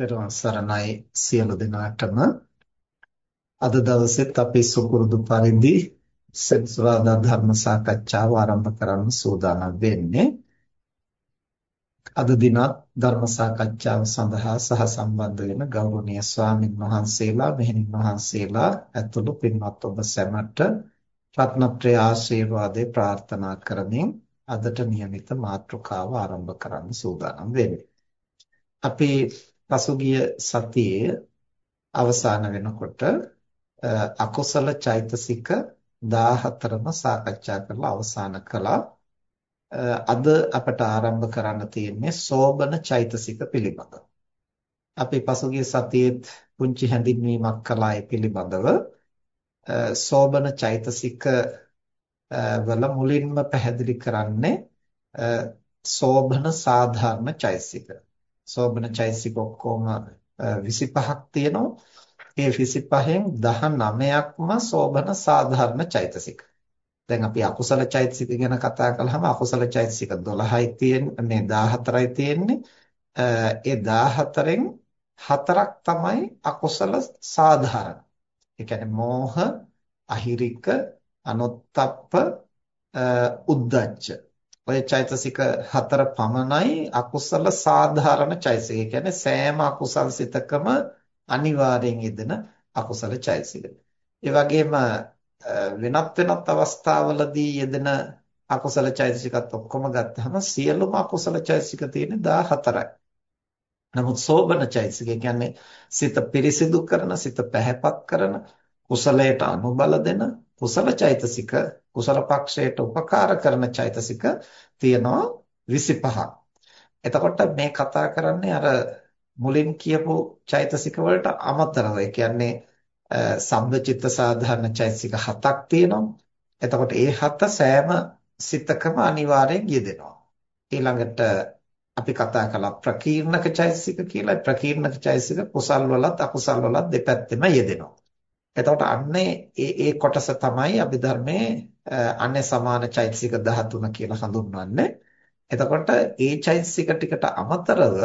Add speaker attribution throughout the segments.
Speaker 1: පෙරවන් සරණයි සියලු දෙනාටම අද දවසෙත් අපි සුපුරුදු පරිදි සෙන්සුරාදා ධර්ම සාකච්ඡාව ආරම්භ කරන්න සූදානම් වෙන්නේ අද දිනත් ධර්ම සාකච්ඡාව සඳහා සහ සම්බන්ධ වෙන ගෞරවනීය ස්වාමින් වහන්සේලා මෙහෙණින් වහන්සේලා ඇතුළු පින්වත් ඔබ සැමට රත්නත්‍රය ආශිර්වාදේ ප්‍රාර්ථනා කරමින් අදට નિયમિત මාතෘකාව ආරම්භ කරන්න සූදානම් වෙන්නේ අපි පසුගිය සතියේ අවසාන වෙනකොට අකුසල චෛතසික 14ම සාකච්ඡා කරලා අවසන් කළා. අද අපට ආරම්භ කරන්න තියෙන්නේ සෝබන චෛතසික පිළිබඳව. අපි පසුගිය සතියේත් පුංචි හැඳින්වීමක් කළා ඒ පිළිබඳව. සෝබන චෛතසික වල මුලින්ම පැහැදිලි කරන්නේ සෝබන සාධාරණ චෛතසික. සෝබන චෛතසික ඔක්කොම 25ක් තියෙනවා. ඒ 25න් 19ක්ම සෝබන සාධාරණ චෛතසික. දැන් අපි අකුසල චෛතසික ගැන කතා කළාම අකුසල චෛතසික 12යි තියෙන්නේ මේ 14යි තියෙන්නේ. ඒ 14න් හතරක් තමයි අකුසල සාධාරණ. ඒ කියන්නේ මෝහ, අහිරික, අනොත්තප්ප, උද්ධච්ච ඔය චෛතසික හතර පමණයි අකුසල සාධාරණ චෛතසික. ඒ කියන්නේ සෑම අකුසල් සිතකම අනිවාර්යෙන් යෙදෙන අකුසල චෛතසික. ඒ වගේම වෙනත් වෙනත් අවස්ථාවලදී යෙදෙන අකුසල චෛතසිකත් ඔක්කොම ගත්තහම සියලුම අකුසල චෛතසික තියෙන්නේ 14යි. නමුත් සෝබන චෛතසික කියන්නේ සිත පිරිසිදු කරන, සිත පැහැපත් කරන, කුසලයට අනුබල දෙන කුසල චෛතසික කුසල පක්ෂයට උපකාර කරන චෛතසික තියෙනවා 25ක්. එතකොට මේ කතා කරන්නේ අර මුලින් කියපු චෛතසික වලට අමතරව. ඒ කියන්නේ සම්බචිත්ත සාධාරණ චෛතසික හතක් තියෙනවා. එතකොට ඒ හත සෑම සිතකම අනිවාර්යෙන් යෙදෙනවා. ඊළඟට අපි කතා කළා ප්‍රකීර්ණක චෛතසික කියලා. ප්‍රකීර්ණක චෛතසික කුසල් වලත් අකුසල් වලත් දෙපැත්තෙම යෙදෙනවා. එතකොට අන්නේ ඒ ඒ කොටස තමයි අභිධර්මයේ අන්නේ සමාන චෛතසික 13 කියලා හඳුන්වන්නේ. එතකොට ඒ චෛතසික ටිකට අමතරව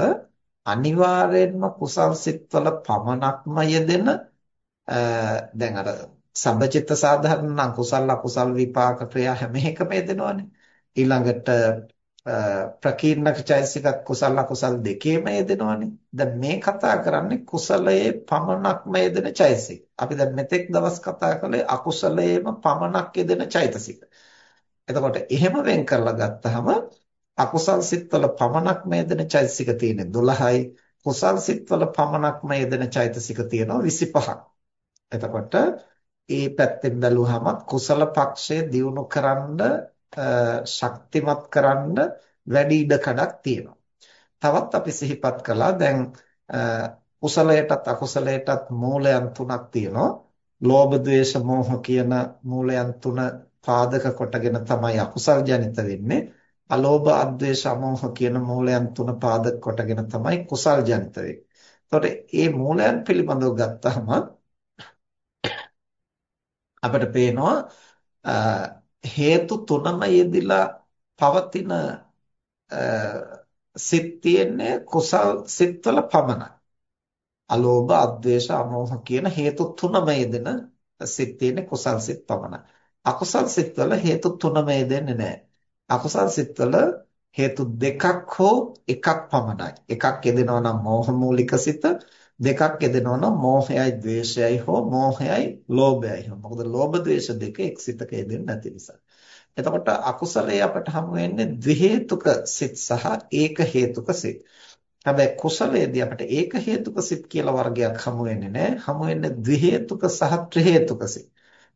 Speaker 1: අනිවාර්යයෙන්ම කුසල් සිත්වල පමණක්ම යෙදෙන දැන් අර සම්බචිත්ත සාධාරණ නම් කුසල අකුසල් විපාක ක්‍රියා හැම එකම යෙදෙනවනේ. ඊළඟට ප්‍රකීර්ණක චෛතසිකත් කුසල අකුසල් දෙකේම යෙදෙනවනේ. දැන් මේ කතා කරන්නේ කුසලයේ පමණක්ම යෙදෙන චෛතසික. අපි දැන් මෙතෙක් දවස් කතා කළේ අකුසලයේම පමණක් යෙදෙන චෛතසික. එතකොට එහෙම වෙන් කරලා ගත්තහම අකුසල් සිත්වල පමණක්ම යෙදෙන චෛතසික තියෙන්නේ 12යි. කුසල් සිත්වල පමණක්ම යෙදෙන චෛතසික තියෙනවා 25ක්. එතකොට ඒ පැත්තෙන් බැලුවහම කුසල පක්ෂය දියුණු කරන්න ශක්තිමත් කරන්න වැඩි ඉඩකඩක් තියෙනවා. තවත් අපි සිහිපත් කළා දැන් කුසලයටත් අකුසලයටත් මූලයන් තුනක් තියෙනවා. ලෝභ, ද්වේෂ, මෝහ කියන මූලයන් තුන පාදක කොටගෙන තමයි අකුසල් ජනිත වෙන්නේ. අලෝභ, අද්වේෂ, අමෝහ කියන මූලයන් තුන පාදක කොටගෙන තමයි කුසල් ජනිත වෙන්නේ. එතකොට මේ මූලයන් පිළිබඳව ගත්තහම අපිට පේනවා හේතු තුනම යෙදිලා පවතින සිත් තියෙන්නේ කුසල් සිත්වල පමණයි. අලෝභ, අද්වේෂ, අමෝහ කියන හේතු තුනම යෙදෙන සිත් තියෙන්නේ කුසල් සිත් පමණයි. අකුසල් සිත්වල හේතු තුනම යෙදෙන්නේ නැහැ. අකුසල් සිත්වල හේතු දෙකක් හෝ එකක් පමණයි. එකක් යෙදෙනවා නම් මෝහ මූලික සිත, දෙකක් යෙදෙනවා නම් මෝහයයි ද්වේෂයයි හෝ මෝහයයි ලෝභයයි හෝ. මොකද ලෝභ ද්වේෂ දෙක එක් සිතක යෙදෙන්නේ නැති නිසා. එතකොට අකුසලයේ අපට හමු වෙන්නේ ද්වි හේතුක සිත් සහ ඒක හේතුක සිත්. හැබැයි කුසලයේදී අපිට ඒක හේතුක සිත් කියලා වර්ගයක් හමු වෙන්නේ නැහැ. හමු වෙන්නේ ද්වි හේතුක සහ ත්‍රි හේතුක සිත්.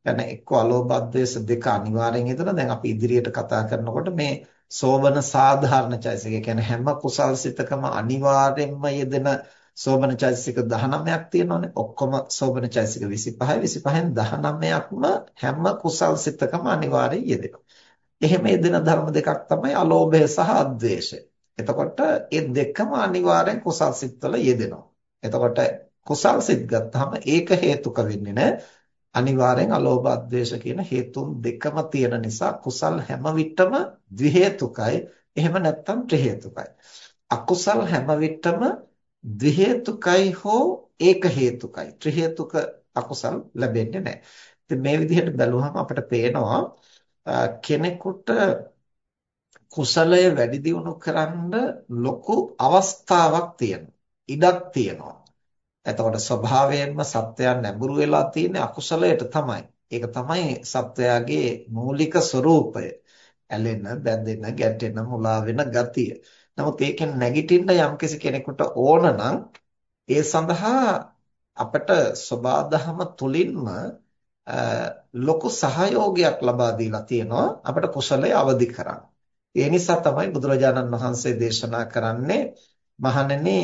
Speaker 1: يعني එක්ක අලෝභ ද්වේෂ දෙක අනිවාර්යෙන් හිතන දැන් අපි ඉදිරියට කතා කරනකොට මේ සෝබන සාධාරණ චෛතසික. ඒ කියන්නේ හැම කුසල් සිතකම අනිවාර්යෙන්ම යෙදෙන සෝබන චෛතසික 19ක් තියෙනවානේ. ඔක්කොම සෝබන චෛතසික 25යි 25න් 19ක්ම හැම කුසල් සිතකම අනිවාර්යෙන් යෙදෙනවා. එහෙම යෙදෙන ධර්ම දෙකක් තමයි අලෝභය සහ අද්වේෂය. එතකොට මේ දෙකම අනිවාර්යෙන් කුසල් සිත්වල යෙදෙනවා. එතකොට කුසල් සිත් ගත්තාම ඒක හේතුක වෙන්නේ නැහැ. අනිවාර්යෙන් අලෝභ අද්වේෂ කියන හේතුන් දෙකම තියෙන නිසා කුසල් හැම විටම ද්වි හේතුකයි. එහෙම නැත්නම් ත්‍රි හේතුකයි. අකුසල් හැම විටම ද්වි හේතුකයි හෝ ඒක හේතුකයි ත්‍රි හේතුක අකුසල් ලැබෙන්නේ නැහැ. ඉතින් මේ විදිහට බැලුවහම අපිට පේනවා කෙනෙකුට කුසලය වැඩි දියුණු කරන්න ලොකු අවස්ථාවක් තියෙනවා. ඉඩක් තියෙනවා. එතකොට ස්වභාවයෙන්ම සත්‍යයන් නැඹුරු වෙලා තියෙන්නේ අකුසලයට තමයි. ඒක තමයි සත්වයාගේ මූලික ස්වરૂපය. ඇලෙන, බැඳෙන, ගැටෙන, මුලා වෙන ගතිය. නමුත් ඒකෙන් නැගිටින්න යම්කිසි කෙනෙකුට ඕන නම් ඒ සඳහා අපට සබාධම තුලින්ම ලොකු සහයෝගයක් ලබා දීලා තියෙනවා අපට කුසලයේ අවදි කරන්න. ඒ නිසා තමයි බුදුරජාණන් වහන්සේ දේශනා කරන්නේ මහණෙනි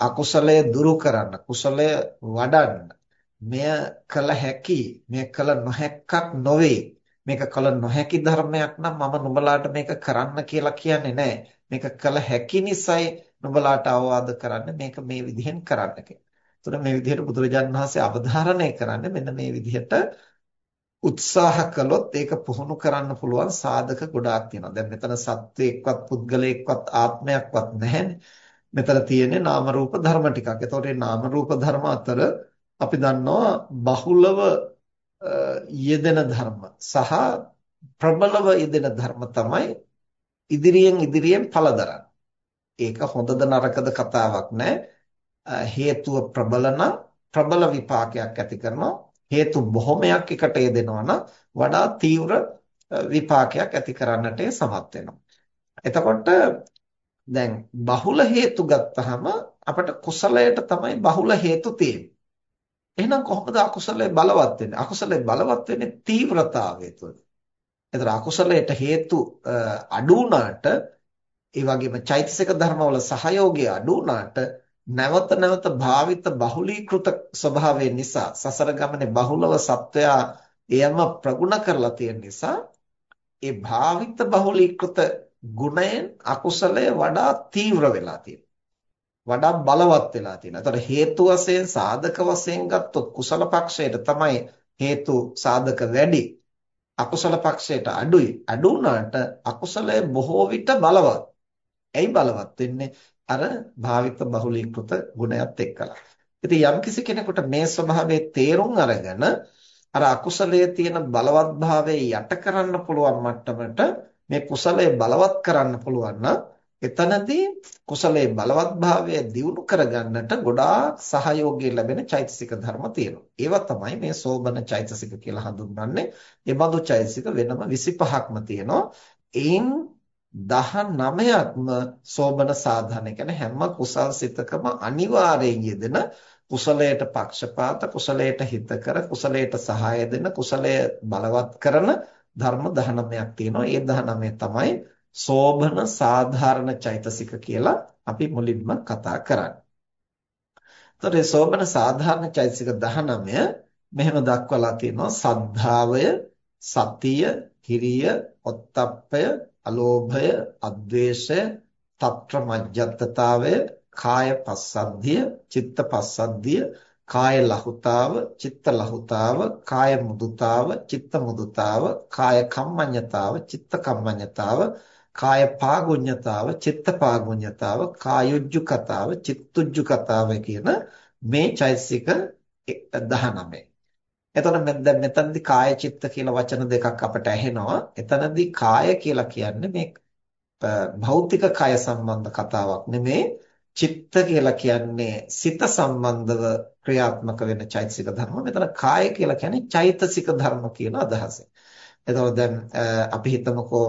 Speaker 1: අකුසලය දුරු කරන්න කුසලය වඩන්න. මෙය කළ හැකි මෙය කළ නොහැක්කක් නොවේ. මේක කළ නොහැකි ධර්මයක් නම් මම නුඹලාට මේක කරන්න කියලා කියන්නේ නැහැ. මේක කළ හැකි නිසායි නුඹලාට අවවාද කරන්න මේක මේ විදිහෙන් කරන්න කියලා. එතකොට මේ විදිහට බුදුරජාණන් වහන්සේ අවධාරණය කරන්නේ මෙන්න මේ විදිහට උත්සාහ කළොත් ඒක පුහුණු කරන්න පුළුවන් සාධක ගොඩාක් තියෙනවා. දැන් මෙතන සත්වයක්වත් පුද්ගලයෙක්වත් ආත්මයක්වත් නැහැනේ. මෙතන තියෙන්නේ නාම රූප ධර්ම ටිකක්. එතකොට මේ නාම රූප ධර්ම අතර අපි දන්නවා බහුලව යෙදෙන ධර්ම සහ ප්‍රබලව යෙදෙන ධර්ම තමයි ඉදිරියෙන් ඉදිරියෙන් ඵල ඒක හොඳද නරකද කතාවක් නෑ. හේතුව ප්‍රබල නම් ප්‍රබල විපාකයක් ඇති කරනවා. හේතු බොහොමයක් එකට යෙදෙනවා නම් වඩා තීව්‍ර විපාකයක් ඇති කරන්නට සමත් වෙනවා. එතකොට දැන් බහුල හේතු ගත්තහම අපට කුසලයට තමයි බහුල හේතු තියෙන්නේ. එහෙනම් කොහොමද අකුසලයේ බලවත් වෙන්නේ? අකුසලයේ බලවත් වෙන්නේ තීව්‍රතාවය තුළ. එතන අකුසලයට හේතු අඩු වුණාට ඒ වගේම චෛතසික ධර්මවල සහයෝගය අඩු වුණාට නැවත නැවත භාවිත බහුලීකృత ස්වභාවය නිසා සසර ගමනේ බහුලව සත්වයා එයම ප්‍රගුණ කරලා තියෙන නිසා ඒ භාවිත බහුලීකృత ගුණයෙන් අකුසලය වඩා තීව්‍ර වෙලා තියෙනවා. වඩා බලවත් වෙලා තියෙනවා. ඒතර හේතු වශයෙන් සාධක වශයෙන් ගත්තොත් කුසල පක්ෂයට තමයි හේතු සාධක වැඩි. අකුසල පක්ෂයට අඩුයි. අඩු වුණාට අකුසලය බොහෝ විට බලවත්. ඇයි බලවත් වෙන්නේ? අර භාවිත බහුලීකృత ගුණයත් එක්කලා. ඉතින් යම්කිසි කෙනෙකුට මේ ස්වභාවයේ තේරුම් අරගෙන අර අකුසලයේ තියෙන බලවත් භාවය යට කරන්න පුළුවන් මට්ටමට මේ කුසලය බලවත් කරන්න පුළුවන් නම් එතනදී කුසලයේ බලවත් භාවය දියුණු කරගන්නට ගොඩාක් සහයෝගය ලැබෙන චෛතසික ධර්ම තියෙනවා. ඒවා තමයි මේ සෝබන චෛතසික කියලා හඳුන්වන්නේ. ඒ බඳු චෛතසික වෙනම 25ක්ම තියෙනවා. එයින් 19ක්ම සෝබන සාධන. කියන්නේ හැම කුසල් සිතකම අනිවාර්යයෙන් යෙදෙන කුසලයට පක්ෂපාත කුසලයට හිත කර කුසලයට සහාය දෙන කුසලය බලවත් කරන ධර්ම 19ක් තියෙනවා. ඒ 19 තමයි සෝබන සාධාරණ චෛතසික කියලා අපි මුලින්ම කතා කරන්නේ. එතකොට සෝබන සාධාරණ චෛතසික 19 මෙහෙම දක්වලා තියෙනවා සද්ධාවය, සතිය, හිරිය, ඔත්තප්පය, අලෝභය, අද්වේෂය, తත්‍ර මජ්ජත්තතාවය, කාය පස්සද්ධිය, චිත්ත පස්සද්ධිය, කාය ලහුතාව, චිත්ත ලහුතාව, කාය මුදුතාව, චිත්ත මුදුතාව, කාය කම්මඤ්ඤතාව, චිත්ත කම්මඤ්ඤතාව කාය පාගුඤ්ඤතාව, චිත්ත පාගුඤ්ඤතාව, කායුජ්ජුකතාව, චිත්තුජ්ජුකතාව කියන මේ චෛතසික 19. එතකොට දැන් මෙතනදී කාය චිත්ත කියලා වචන දෙකක් අපට ඇහෙනවා. එතනදී කාය කියලා කියන්නේ මේ භෞතික කය සම්බන්ධ කතාවක් නෙමේ. චිත්ත කියලා කියන්නේ සිත සම්බන්ධව ක්‍රියාත්මක වෙන චෛතසික ධර්ම. මෙතන කාය කියලා කියන්නේ චෛතසික ධර්ම කියන අදහස. එතකොට දැන් අපි හිතමුකෝ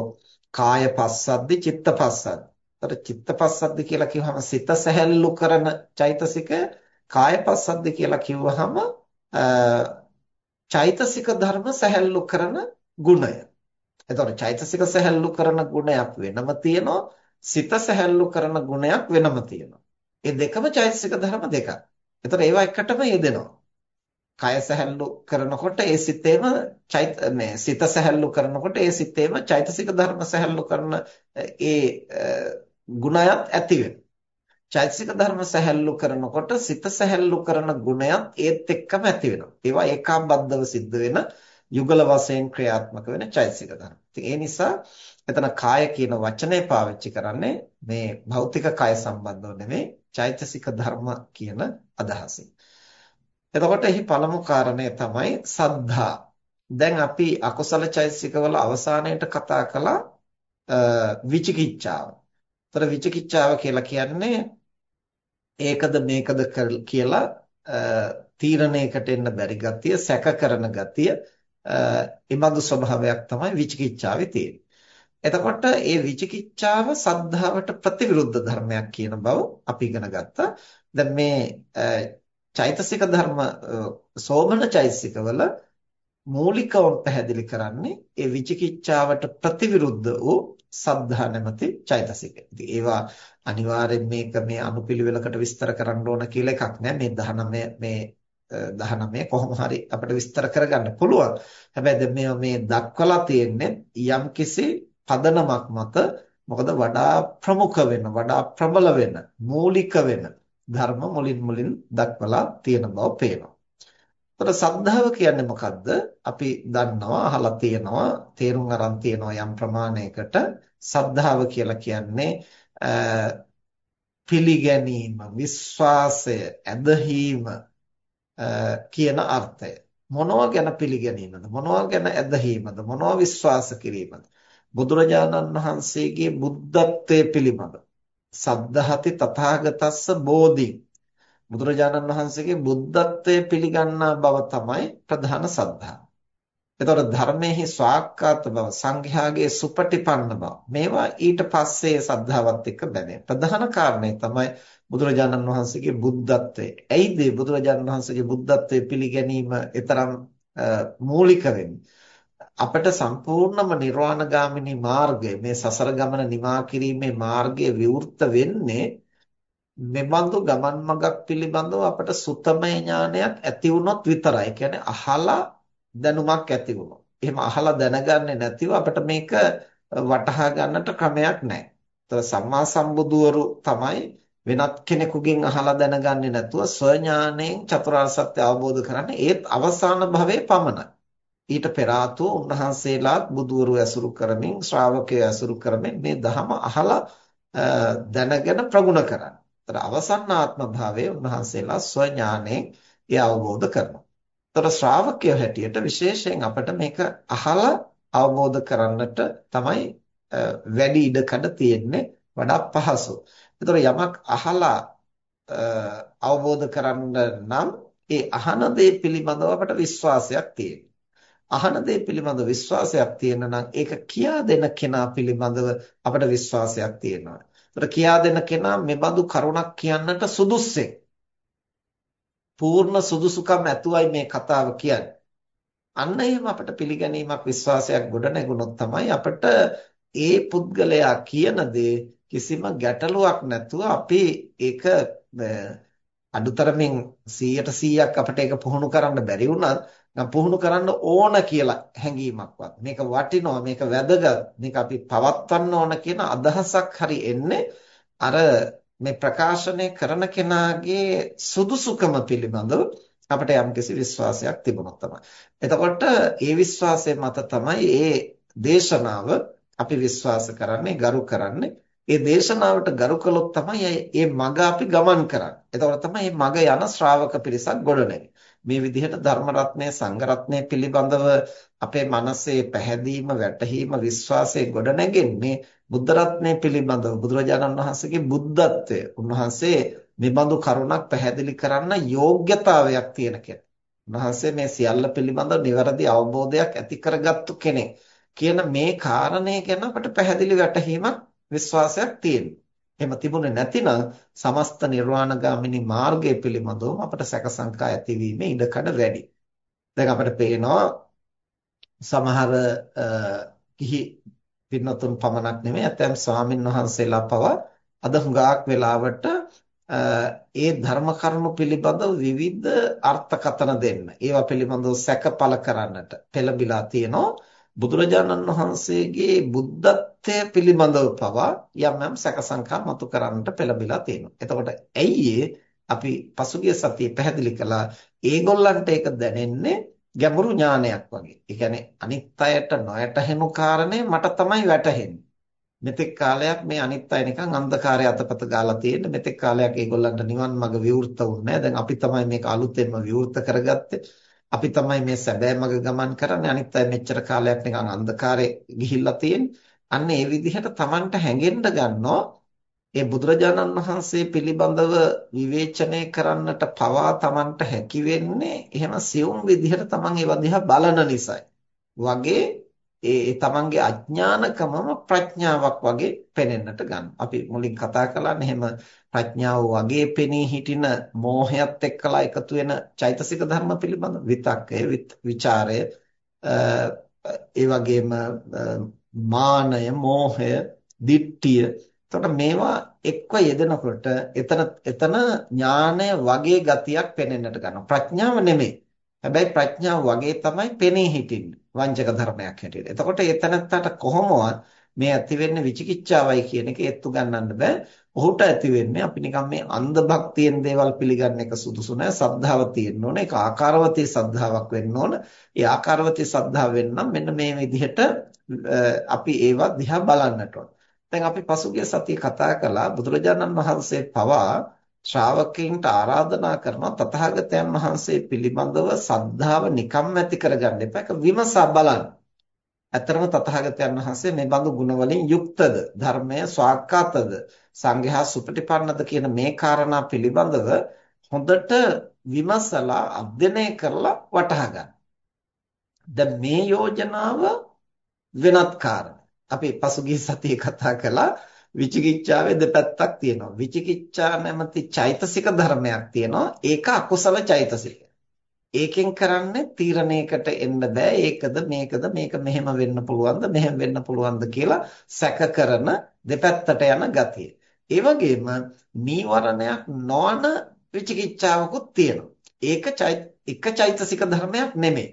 Speaker 1: කාය පස්සද්දි චිත්ත පස්සද්දි. එතකොට චිත්ත පස්සද්දි කියලා කිව්වහම සිත සැහැල්ලු කරන චෛතසික කාය පස්සද්දි කියලා කිව්වහම චෛතසික ධර්ම සැහැල්ලු කරන ගුණය. එතකොට චෛතසික සැහැල්ලු කරන ගුණයක් වෙනම තියෙනවා සිත සැහැල්ලු කරන ගුණයක් වෙනම තියෙනවා. මේ දෙකම චෛතසික ධර්ම දෙකක්. එතකොට ඒවා එකටම යෙදෙනවා. කය සැහැල්ලු කරනකොට ඒ සිතේම චෛත මේ සිත සැහැල්ලු කරනකොට ඒ සිතේම චෛතසික ධර්ම සැහැල්ලු කරන ඒ ගුණයත් ඇති වෙනවා. චෛතසික ධර්ම සැහැල්ලු කරනකොට සිත සැහැල්ලු කරන ගුණයත් ඒත් එක්කම ඇති වෙනවා. ඒවා ඒකාබද්ධව සිද්ධ වෙන යුගල වශයෙන් ක්‍රියාත්මක වෙන චෛතසික ධර්ම. ඉතින් ඒ නිසා එතන කාය කියන වචනේ පාවිච්චි කරන්නේ මේ භෞතික කය සම්බන්ධව නෙමෙයි චෛතසික ධර්ම කියන අදහසින්. එතකොට එහි පළමු කාරණය තමයි සද්ධා. දැන් අපි අකුසල චෛතසිකවල අවසානයේට කතා කළා විචිකිච්ඡාව. ତර විචිකිච්ඡාව කියලා කියන්නේ ඒකද මේකද කියලා තීරණයකට එන්න බැරි ගතිය, සැක කරන ගතිය, ඉබඳු ස්වභාවයක් තමයි විචිකිච්ඡාවේ තියෙන්නේ. එතකොට මේ විචිකිච්ඡාව සද්ධාවට ප්‍රතිවිරුද්ධ ධර්මයක් කියන බව අපි ඉගෙන ගත්තා. දැන් මේ චෛතසික ධර්ම සෝමන චෛතසිකවල මූලිකව පැහැදිලි කරන්නේ ඒ විචිකිච්ඡාවට ප්‍රතිවිරුද්ධ වූ සද්ධා නැමැති චෛතසිකය. ඉතින් ඒවා අනිවාර්යෙන් මේක මේ අනුපිළිවෙලකට විස්තර කරන්න ඕන කියලා එකක් නෑ. මේ 19 මේ 19 කොහොම හරි අපිට විස්තර කරගන්න පුළුවන්. හැබැයි දැන් මේ මේ දක්වලා තියෙන්නේ යම්කිසි පදනමක් මත මොකද වඩා ප්‍රමුඛ වෙන වඩා ප්‍රබල වෙන මූලික වෙන ධර්ම මුලින් මුලින් දක්වලා තියෙන බව පේනවා. ඒතර සද්ධාව කියන්නේ මොකද්ද? අපි දන්නවා අහලා තියෙනවා තේරුම් අරන් තියෙනවා යම් ප්‍රමාණයකට සද්ධාව කියලා කියන්නේ පිළිගැනීම, විශ්වාසය, ඇදහිීම කියන අර්ථය. මොනවා ගැන පිළිගැනීමද? මොනවා ගැන ඇදහිීමද? මොනවා විශ්වාස කිරීමද? බුදුරජාණන් වහන්සේගේ බුද්ධත්වයේ පිළිබඳ සද්ධාති තථාගතස්ස බෝධි බුදුරජාණන් වහන්සේගේ බුද්ධත්වයේ පිළිගන්නා බව තමයි ප්‍රධාන සද්ධා. එතකොට ධර්මයේ ස්වාක්කාත බව සංඝයාගේ සුපටිපන්න බව මේවා ඊට පස්සේ සද්ධාවත් එක්ක බැඳෙන ප්‍රධාන කාරණේ තමයි බුදුරජාණන් වහන්සේගේ බුද්ධත්වය. ඇයිද බුදුරජාණන් වහන්සේගේ බුද්ධත්වයේ පිළිගැනීම ඊතරම් මූලික වෙන්නේ? අපට සම්පූර්ණම නිර්වාණගාමිනී මාර්ගය මේ සසර ගමන නිමා කිරීමේ මාර්ගය විවෘත වෙන්නේ මෙබඳු ගමන් මඟක් පිළිබඳව අපට සුතමය ඥානයක් ඇති වුණොත් විතරයි. කියන්නේ අහලා දැනුමක් ඇති වුණොත්. එහෙම අහලා දැනගන්නේ නැතිව අපිට මේක වටහා ගන්නට ක්‍රමයක් නැහැ. ඒතර සම්මා සම්බුදුවරු තමයි වෙනත් කෙනෙකුගෙන් අහලා දැනගන්නේ නැතුව ස්වඥාණයෙන් චතුරාර්ය සත්‍ය අවබෝධ කරන්නේ ඒත් අවසාන භවයේ පමණයි. ඊට පෙර ආතෝ උන්වහන්සේලාත් බුදුවරු ඇසුරු කරමින් ශ්‍රාවකයෝ ඇසුරු කරමින් මේ ධහම අහලා දැනගෙන ප්‍රගුණ කරන්නේ. ඒතර අවසන් ආත්ම භාවයේ උන්වහන්සේලා ස්වඥාණයෙන් ඒ අවබෝධ කරනවා. ඒතර ශ්‍රාවකයෝ හැටියට විශේෂයෙන් අපිට මේක අහලා අවබෝධ කරන්නට තමයි වැඩි ඉඩකඩ තියෙන්නේ වඩා පහසු. ඒතර යමක් අහලා අවබෝධ කරන්න නම් ඒ අහන දේ පිළිබඳව අපට විශ්වාසයක් තියෙනවා. අහන දේ පිළිබඳ විශ්වාසයක් තියෙන නම් ඒක කියා දෙන කෙනා පිළිබඳව අපට විශ්වාසයක් තියෙනවා. ඒතර කියා දෙන කෙනා මෙබඳු කරුණක් කියන්නට සුදුස්සෙක්. පූර්ණ සුදුසුකම් ඇතුවයි මේ කතාව කියන්නේ. අන්න එහෙම අපිට පිළිගැනීමක් විශ්වාසයක් ගොඩ නැගුණොත් තමයි අපිට ඒ පුද්ගලයා කියන දේ කිසිම ගැටලුවක් නැතුව අපි ඒක අඩුතරමින් 100ට 100ක් අපිට ඒක පුහුණු කරන්න බැරි වුණත් නම් පුහුණු කරන්න ඕන කියලා හැඟීමක්වත් මේක වටිනවා මේක වැදගත් මේක අපි පවත්වන්න ඕන කියන අදහසක් හරි එන්නේ අර මේ ප්‍රකාශනය කරන කෙනාගේ සුදුසුකම පිළිබඳව අපිට යම්කිසි විශ්වාසයක් තිබුණොත් තමයි. එතකොට ඒ විශ්වාසය මත තමයි මේ දේශනාව අපි විශ්වාස කරන්නේ, ගරු කරන්නේ. ඒ දේශනාවට ගරු කළොත් තමයි මේ මග අපි ගමන් කරන්නේ. එතකොට තමයි මේ මග යන ශ්‍රාවක පිරිසක් ගොඩනැගෙන්නේ. මේ විදිහට ධර්ම රත්නය සංඝ රත්නය පිළිබඳව අපේ මනසේ පැහැදීම වැටහීම විශ්වාසය ගොඩනැගෙන්නේ බුද්ධ රත්නය පිළිබඳව බුදුරජාණන් වහන්සේගේ බුද්ධත්වය උන්වහන්සේ මෙබඳු කරුණක් පැහැදිලි කරන්න යෝග්‍යතාවයක් තියෙන කෙනෙක්. උන්වහන්සේ මේ සියල්ල පිළිබඳව නිවැරදි අවබෝධයක් ඇති කරගත්තු කෙනෙක් කියන මේ කාරණය ගැන අපට පැහැදිලි වැටහීමක් විශ්වාසයක් තියෙනවා. එහෙම තිබුණේ නැතිනම් සමස්ත නිර්වාණගාමිනී මාර්ගය පිළිබඳව අපට සැක සංකා ඇතිවීමේ ඉඩකඩ වැඩි. දැන් අපිට පේනවා සමහර කිහි පින්නතුන් පමණක් නෙමෙයි ඇතැම් ස්වාමින් වහන්සේලා පවා අද හුඟක් වෙලාවට ඒ ධර්ම කරුණු පිළිබඳව විවිධ අර්ථකථන දෙන්න. ඒවා පිළිබඳව සැකපල කරන්නට පෙළඹිලා තියෙනවා. බුදුරජාණන් වහන්සේගේ බුද්ධත්වය පිළිබඳව පවා යම් යම් සැකසංකා මතු කරන්නට පෙළඹිලා තියෙනවා. එතකොට ඇයි අපි පසුගිය සතියේ පැහැදිලි කළා ඒගොල්ලන්ට ඒක දැනෙන්නේ ගැඹුරු ඥානයක් වගේ. ඒ කියන්නේ අනිත් අයට නොයටහෙනු කාරණේ මට තමයි වැටහෙන්නේ. මෙතෙක් කාලයක් මේ අනිත් අය නිකන් අන්ධකාරය අතපත ගාලා තියෙන්නේ. මෙතෙක් කාලයක් ඒගොල්ලන්ට නිවන් මඟ විවෘත වුණේ දැන් අපි තමයි මේක අලුතෙන්ම විවෘත කරගත්තේ. අපි තමයි මේ සැබෑ මඟ ගමන් කරන්නේ. අනිත් අය මෙච්චර කාලයක් නිකන් අන්ධකාරයේ ගිහිල්ලා තියෙන්නේ. අන්න ඒ විදිහට Tamanට හැඟෙන්න ගන්නවා ඒ බුදුරජාණන් වහන්සේ පිළිබඳව විවේචනය කරන්නට පවා Tamanට හැකි වෙන්නේ එහෙම සියුම් විදිහට Taman ඒවා දිහා බලන නිසායි. වගේ ඒ තමන්ගේ අඥානකමම ප්‍රඥාවක් වගේ පෙනෙන්නට ගන්න. අපි මුලින් කතා කළානේ එහෙම ප්‍රඥාව වගේ පෙනී හිටින මෝහයත් එක්කලා එකතු වෙන චෛතසික ධර්ම පිළිබඳ විතක්කය, විචාරය, ඒ වගේම මානය, මෝහය, දිට්ඨිය. එතකොට මේවා එක්ව යෙදෙනකොට එතන එතන ඥානය වගේ ගතියක් පෙනෙන්නට ගන්නවා. ප්‍රඥාව නෙමෙයි. හැබැයි ප්‍රඥාව වගේ තමයි පෙනී හිටින්නේ. වංචක ධර්මයක් හැටියට. එතකොට ඒ තනත්තට කොහොමවත් මේ ඇති වෙන්නේ විචිකිච්ඡාවයි කියන එක ඒත්තු ගන්නන්න බෑ. ඔහුට ඇති වෙන්නේ අපි නිකන් මේ අන්ධ භක්තියෙන් දේවල් පිළිගන්න එක සුදුසු නෑ. සද්ධාව තියෙන්න ඕන. ඒක ආකාරවතී සද්ධාාවක් වෙන්න ඕන. ඒ ආකාරවතී සද්ධාව වෙන්නම් මෙන්න මේ විදිහට අපි ඒවා දිහා බලන්නට ඕන. දැන් අපි පසුගිය සතියේ කතා කළා බුදුරජාණන් වහන්සේ පවා ශ්‍රාවකයන්ට ආරාධනා කරනවා තථාගතයන් වහන්සේ පිළිබඳව සද්ධාව නිකම් ඇති කරගන්න එපා. ඒක විමසා බලන්න. ඇත්තරම තථාගතයන් වහන්සේ මේ බඳු ගුණ වලින් යුක්තද? ධර්මය ස්වාක්කාතද? සංඝයා සුපටිපන්නද කියන මේ කාරණා පිළිබඳව හොඳට විමසලා අධ්‍යයනය කරලා වටහා ගන්න. දැන් මේ යෝජනාව වෙනත් කාරණා. අපි පසුගිය සතියේ කතා කළා විචිකිච්ඡාවේ දෙපැත්තක් තියෙනවා. විචිකිච්ඡා නැමැති චෛතසික ධර්මයක් තියෙනවා. ඒක අකුසල චෛතසික. ඒකෙන් කරන්නේ තීරණයකට එන්න බෑ. ඒකද මේකද මේක මෙහෙම වෙන්න පුළුවන්ද මෙහෙම වෙන්න පුළුවන්ද කියලා සැක කරන දෙපැත්තට යන ගතිය. ඒ වගේම නීවරණයක් නොවන විචිකිච්ඡාවකුත් තියෙනවා. ඒක එක චෛතසික ධර්මයක් නෙමෙයි.